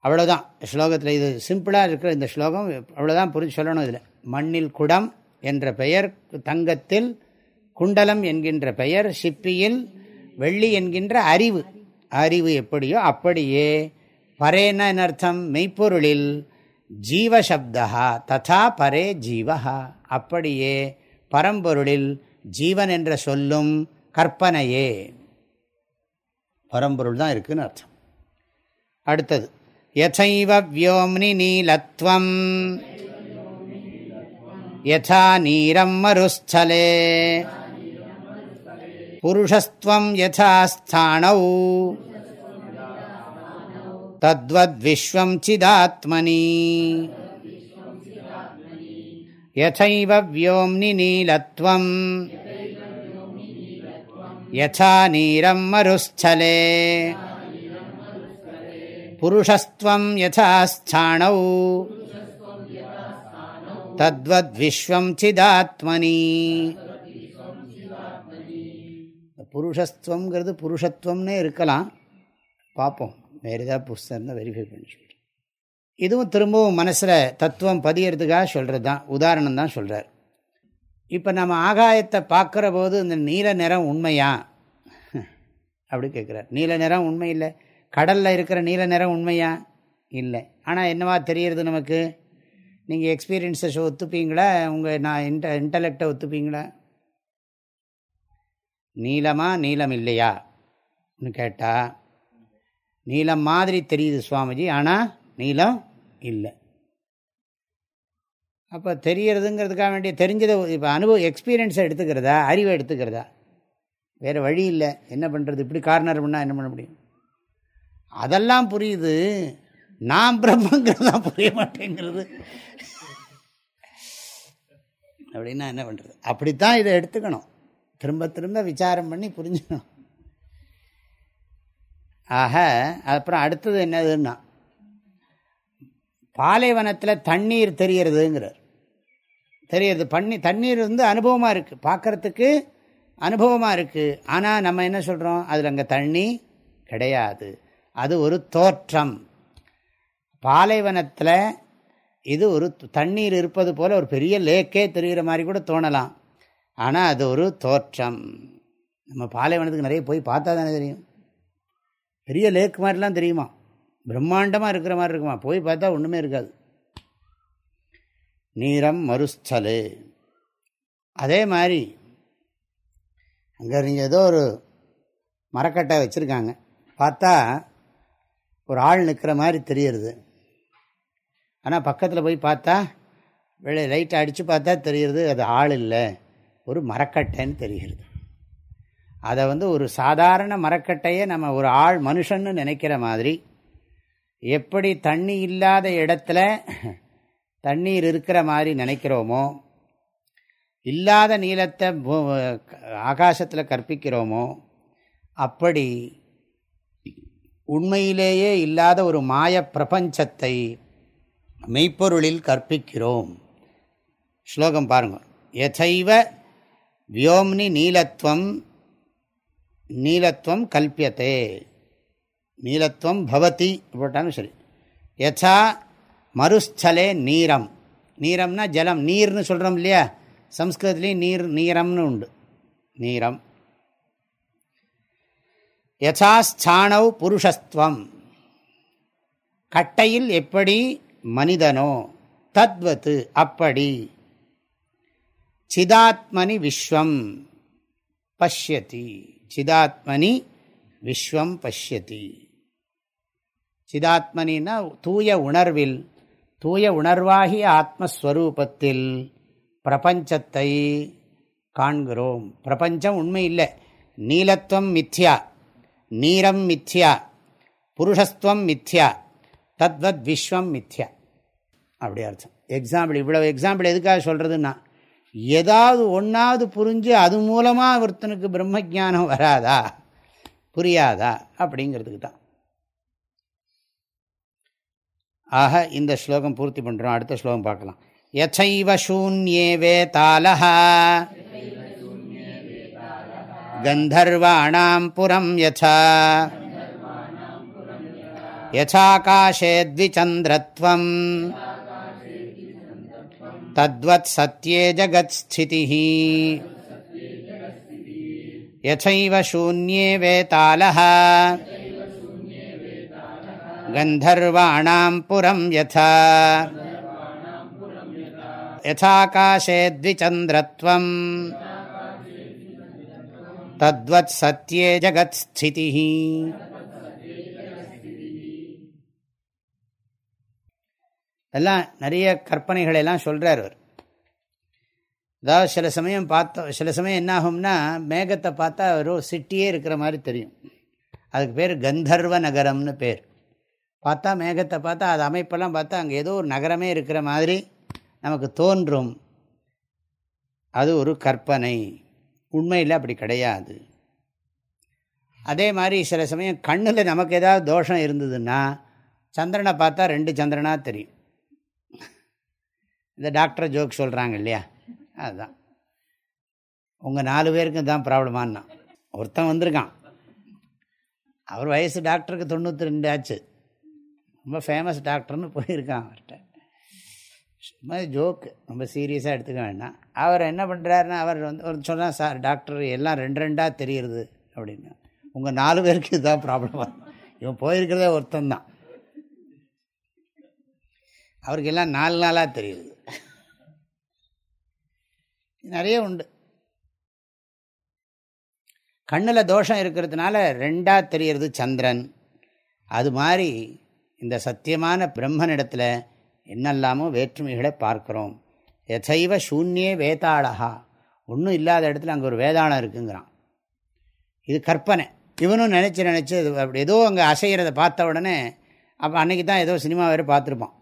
அவ்வளோதான் ஸ்லோகத்தில் இது சிம்பிளாக இருக்கிற இந்த ஸ்லோகம் அவ்வளோதான் புரிஞ்சு சொல்லணும் இதில். மண்ணில் குடம் என்ற பெயர் தங்கத்தில் குண்டலம் என்கின்ற பெயர் சிப்பியில் வெள்ளி என்கின்ற அறிவு. அறிவு எப்படியோ அப்படியே. பரேன அர்த்தம் மெய்ப்பொருளில் ஜீவசப்தா ததா பரே ஜீவஹா. அப்படியே பரம்பொருளில் ஜீவன் என்ற சொல்லும் கற்பனையே. பரம்பொருள் தான் இருக்குன்னு அர்த்தம். அடுத்தது. யசைவ வியோம்னி நீலத்வம் யதா நீரம் மருஸ்தலே புருஷஸ்துவம் யதா ஸ்தானௌ தத்வத்விஸ்வம் சிதாத்மனி யசைவ வியோம்னி நீலத்வம் யதா நீரம் மருஸ்தலே புருஷஸ்துவம் யசாஸ்தானௌ தத்வத் விஸ்வம் சிதாத்மனி புருஷஸ்துவங்கிறது புருஷத்துவம்னே இருக்கலாம். பார்ப்போம். வேறு ஏதாவது புஸ்தம் இருந்தால் வெரிஃபை பண்ணி சொல்கிறேன் இதுவும் திரும்பவும் மனசில் தத்துவம் பதியறதுக்காக சொல்கிறது தான். உதாரணம் தான் சொல்கிறார் இப்போ நம்ம ஆகாயத்தை பார்க்குற போது இந்த நீல நிறம் உண்மையா? அப்படி கேட்குறார் நீல நிறம் உண்மை இல்லை. கடலில் இருக்கிற நீல நிறம் உண்மையா? இல்லை. ஆனால் என்னவா தெரிகிறது நமக்கு? நீங்கள் எக்ஸ்பீரியன்ஸை ஒத்துப்பீங்களா? உங்கள் நான் இன்ட இன்டலெக்டை ஒத்துப்பீங்களா? நீளமா நீளம் இல்லையான்னு கேட்டால் நீளம் மாதிரி தெரியுது சுவாமிஜி ஆனால் நீளம் இல்லை. அப்போ தெரியறதுங்கிறதுக்காக வேண்டிய தெரிஞ்சதை இப்போ அனுபவம் எக்ஸ்பீரியன்ஸை எடுத்துக்கிறதா? அறிவை எடுத்துக்கிறதா? வேறு வழி இல்லை. என்ன பண்ணுறது இப்படி கார்னர் பண்ணால் என்ன பண்ண முடியும்? அதெல்லாம் புரியுது. நான் பிரம்மங்கிறதுலாம் புரிய மாட்டேங்கிறது. அப்படின்னா என்ன பண்ணுறது அப்படித்தான் இதை எடுத்துக்கணும். திரும்ப திரும்ப விசாரம் பண்ணி புரிஞ்சுக்கணும். ஆக அப்புறம் அடுத்தது என்னதுன்னா பாலைவனத்தில் தண்ணீர் தெரியறதுங்கிறார் தெரியறது பண்ணி தண்ணீர் வந்து அனுபவமாக இருக்குது பார்க்குறதுக்கு அனுபவமாக இருக்குது ஆனால் நம்ம என்ன சொல்கிறோம் அதில் அங்கே தண்ணி கிடையாது. அது ஒரு தோற்றம். பாலைவனத்தில் இது ஒரு தண்ணீர் இருப்பது போல் ஒரு பெரிய லேக்கே தெரிகிற மாதிரி கூட தோணலாம். ஆனால் அது ஒரு தோற்றம். நம்ம பாலைவனத்துக்கு நிறைய போய் பார்த்தா தானே தெரியும். பெரிய லேக் மாதிரிலாம் தெரியுமா? பிரம்மாண்டமாக இருக்கிற மாதிரி இருக்குமா? போய் பார்த்தா ஒன்றுமே இருக்காது. நீரம் மறுஸ்தலு. அதே மாதிரி அங்கே நீங்கள் ஏதோ ஒரு மரக்கட்டை வச்சுருக்காங்க. பார்த்தா ஒரு ஆள் நிற்கிற மாதிரி தெரியறது. ஆனால் பக்கத்தில் போய் பார்த்தா வெளியே லைட்டை அடித்து பார்த்தா தெரியுறது அது ஆள் இல்லை. ஒரு மரக்கட்டைன்னு தெரிகிறது. அதை வந்து ஒரு சாதாரண மரக்கட்டையை நம்ம ஒரு ஆள் மனுஷன்னு நினைக்கிற மாதிரி எப்படி தண்ணி இல்லாத இடத்துல தண்ணீர் இருக்கிற மாதிரி நினைக்கிறோமோ இல்லாத நீளத்தை ஆகாசத்தில் கற்பிக்கிறோமோ அப்படி உண்மையிலேயே இல்லாத ஒரு மாய பிரபஞ்சத்தை மெய்ப்பொருளில் கற்பிக்கிறோம். ஸ்லோகம் பாருங்கள் எதைவ வியோம்னி நீலத்துவம் நீலத்துவம் கல்பியத்தே நீலத்துவம் பவதி போட்டாலும் சரி. யசா மறுஸ்தலே நீரம். நீரம்னா ஜலம் நீர்னு சொல்கிறோம் இல்லையா? சம்ஸ்கிருதத்துலேயும் நீர் நீரம்னு உண்டு. நீரம். யசாஸ்தானவ் புருஷஸ்துவம். கட்டையில் எப்படி மனிதனோ தத்வத்து அப்படி. சிதாத்மனி விஸ்வம் பஷ்யதி. சிதாத்மனி விஸ்வம் பஷ்யதி. சிதாத்மனின்னா தூய உணர்வில் தூய உணர்வாகிய ஆத்மஸ்வரூபத்தில் பிரபஞ்சத்தை காண்கிறோம். பிரபஞ்சம் உண்மை இல்லை. நீலத்துவம் மித்யா. நீரம் மித்யா புருஷஸ்துவம் மித்யா தத்வத் விஸ்வம் மித்யா. அப்படி அர்த்தம். எக்ஸாம்பிள் இவ்வளவு எக்ஸாம்பிள் எதுக்காக சொல்கிறதுன்னா ஏதாவது ஒன்றாவது புரிஞ்சு அது மூலமாக ஒருத்தனுக்கு பிரம்ம ஜானம் வராதா? புரியாதா? அப்படிங்கிறதுக்கு தான். ஆக இந்த ஸ்லோகம் பூர்த்தி பண்ணுறோம் அடுத்த ஸ்லோகம் பார்க்கலாம். யசைவ சூன்யே வேதாலः गन्धर्वाणां पुरं यथा यथाकाशे द्विचन्द्रत्वं तद्वत्सत्ये जगत्स्थितिः यथैव शून्ये वेतालः गन्धर्वाणां पुरं यथा यथाकाशे द्विचन्द्रत्वम् தத்வத் சத்யே ஜகத் ஸ்திதி எல்லாம் நிறைய கற்பனைகளை எல்லாம் சொல்கிறார் அவர். அதாவது சில சமயம் பார்த்தோம் சில சமயம் என்னாகும்னா மேகத்தை பார்த்தா ஒரு சிட்டியே இருக்கிற மாதிரி தெரியும். அதுக்கு பேர் கந்தர்வ நகரம்னு பேர். பார்த்தா மேகத்தை பார்த்தா அது அமைப்பெல்லாம் பார்த்தா அங்கே ஏதோ ஒரு நகரமே இருக்கிற மாதிரி நமக்கு தோன்றும். அது ஒரு கற்பனை. உண்மையில் அப்படி கிடையாது. அதே மாதிரி சில சமயம் கண்ணில் நமக்கு ஏதாவது தோஷம் இருந்ததுன்னா சந்திரனை பார்த்தா ரெண்டு சந்திரனாக தெரியும். இந்த டாக்டர் ஜோக் சொல்கிறாங்க இல்லையா? அதுதான் உங்கள் நாலு பேருக்கும் தான் ப்ராப்ளமானா ஒருத்தன் வந்திருக்கான். அவர் வயசு டாக்டருக்கு தொண்ணூற்றி ரெண்டு ஆச்சு. ரொம்ப ஃபேமஸ் டாக்டர்னு போயிருக்கான் அவர்கிட்ட. சும்மா ஜோக்கு ரொம்ப சீரியஸாக எடுத்துக்க வேண்டாம். அவர் என்ன பண்ணுறாருன்னா அவர் வந்து ஒரு சொன்னால் சார் டாக்டர் எல்லாம் ரெண்டு ரெண்டாக தெரியுறது அப்படின்னு. உங்கள் நாலு பேருக்கு இதுதான் ப்ராப்ளம் இவன் போயிருக்கிறதே ஒருத்தன் தான் அவருக்கு எல்லாம் நாலு நாளாக தெரியுது. நிறைய உண்டு. கண்ணில் தோஷம் இருக்கிறதுனால ரெண்டாக தெரியறது சந்திரன். அது மாதிரி இந்த சத்தியமான பிரம்மனிடத்தில் என்னெல்லாமோ வேற்றுமைகளை பார்க்குறோம். எதைவ சூன்யே வேதாளகா ஒன்றும் இல்லாத இடத்துல அங்கே ஒரு வேதாளம் இருக்குங்கிறான். இது கற்பனை. இவனும் நினச்சி நினச்சி அப்படி ஏதோ அங்கே அசைகிறத பார்த்த உடனே அப்போ அன்றைக்கி தான் ஏதோ சினிமா வேறு பார்த்துருப்பான்.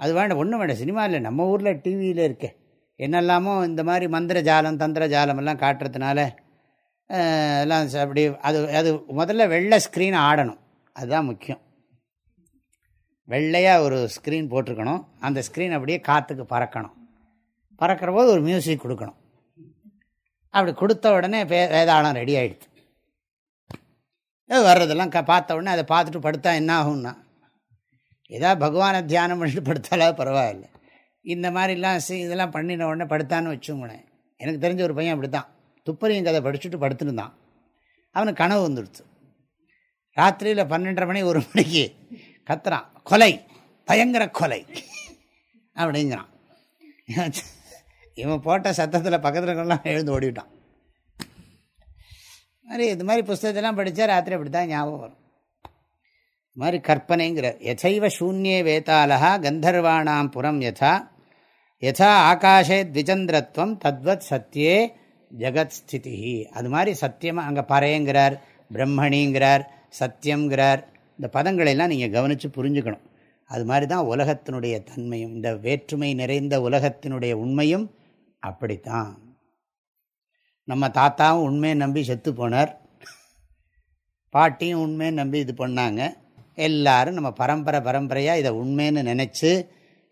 அது வேண்டாம் ஒன்றும் வேண்டாம் சினிமா இல்லை நம்ம ஊரில் டிவியில் இருக்கே. என்னெல்லாமோ இந்த மாதிரி மந்திர ஜாலம் தந்திர ஜாலம் எல்லாம் காட்டுறதுனால எல்லாம் அப்படி அது அது முதல்ல வெள்ளை ஸ்க்ரீன் ஆடணும். அதுதான் முக்கியம். வெள்ளையாக ஒரு ஸ்க்ரீன் போட்டிருக்கணும். அந்த ஸ்க்ரீன் அப்படியே காற்றுக்கு பறக்கணும். பறக்கிற போது ஒரு மியூசிக் கொடுக்கணும். அப்படி கொடுத்த உடனே பே வேதாளம் ரெடி ஆகிடுது வர்றதெல்லாம் க பார்த்த உடனே அதை பார்த்துட்டு படுத்தா என்ன ஆகும்னா ஏதாவது பகவானை தியானம் பண்ணிட்டு படுத்தாலும் பரவாயில்ல. இந்த மாதிரிலாம் இதெல்லாம் பண்ணின உடனே படுத்தான்னு வச்சுங்களேன். எனக்கு தெரிஞ்ச ஒரு பையன் அப்படி தான் துப்பறியும் கதை படிச்சுட்டு படுத்துருந்தான். அவனுக்கு கனவு வந்துடுச்சு. ராத்திரியில் பன்னெண்டரை மணி ஒரு மணிக்கு கத்துறான் கொலை. பயங்கர கொலை. அப்படிங்கிறான். இவன் போட்ட சத்தத்தில் பக்கத்தில் இருக்கலாம் எழுந்து ஓடிவிட்டான். மாதிரி இது மாதிரி புஸ்தகத்தெல்லாம் படித்தா ராத்திரி அப்படி தான் ஞாபகம் வரும். இது மாதிரி கற்பனைங்கிற எதைவ சூன்யே வேதாலா கந்தர்வாணாம் புறம் யதா யதா ஆகாஷே த்விச்சந்திரத்வம் தத்வத் சத்தியே ஜெகத் ஸ்திதி அது மாதிரி சத்தியமாக அங்கே பறையங்கிறார் பிரம்மணிங்கிறார் சத்தியங்கிறார் இந்த பதங்களெல்லாம் நீங்கள் கவனித்து புரிஞ்சுக்கணும். அது மாதிரி தான் உலகத்தினுடைய தன்மையும் இந்த வேற்றுமை நிறைந்த உலகத்தினுடைய உண்மையும் அப்படித்தான். நம்ம தாத்தாவும் உண்மையை நம்பி செத்து போனார். பாட்டியும் உண்மையை நம்பி இது பண்ணாங்க. எல்லாரும் நம்ம பரம்பரை பரம்பரையாக இதை உண்மைன்னு நினச்சி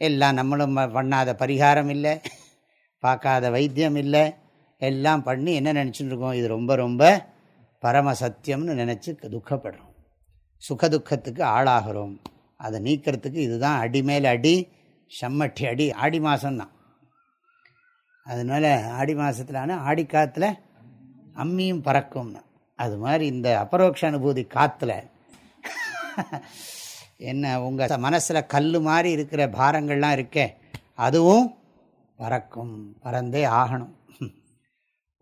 எல்லாம் நம்மளும் பண்ணாத பரிகாரம் இல்லை பார்க்காத வைத்தியம் இல்லை எல்லாம் பண்ணி என்ன நினச்சிட்டு இருக்கோம்? இது ரொம்ப ரொம்ப பரம சத்தியம்னு நினச்சி துக்கப்படுறோம். சுகதுக்கத்துக்கு ஆளாகிறோம். அதை நீக்கிறதுக்கு இதுதான் அடி மேல் அடி செம்மட்டி அடி. ஆடி மாதம்தான் அதனால ஆடி மாதத்தில் ஆனால் ஆடி காற்றுல அம்மியும் பறக்கும்னா. அது மாதிரி இந்த அபரோக்ஷ அனுபூதி காற்றுல என்ன உங்கள் மனசில் கல் மாதிரி இருக்கிற பாரங்கள்லாம் இருக்கே அதுவும் பறக்கும். பறந்தே ஆகணும்.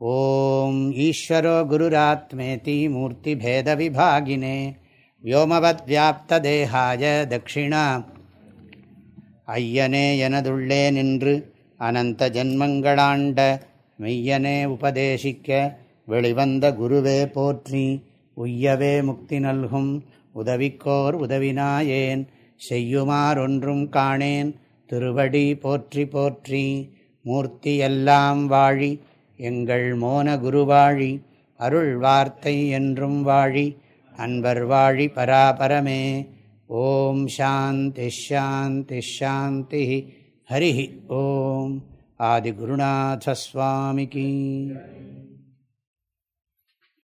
ஓம் ஈஸ்வரோ குருராத்மேதி மூர்த்தி பேத விபாகினே. வியோமவத் வியாப்த தட்சிணா ஐயனே எனதுள்ளே நின்று அனந்த ஜென்மங்களாண்ட மெய்யனே உபதேசிக்க வெளிவந்த குருவே போற்றி உய்யவே முக்தி நல்கும் உதவிக்கோர் உதவினாயேன் செய்யுமாறொன்றும் காணேன் திருவடி போற்றி போற்றி மூர்த்தி எல்லாம் வாழி எங்கள் மோன குருவாழி அருள் வார்த்தை என்றும் வாழி அன்பர் வாழி பராபரமே. ஓம் சாந்தி ஷாந்தி ஷாந்தி. ஹரி ஓம். ஆதிகுருநாதஸ்வாமிகி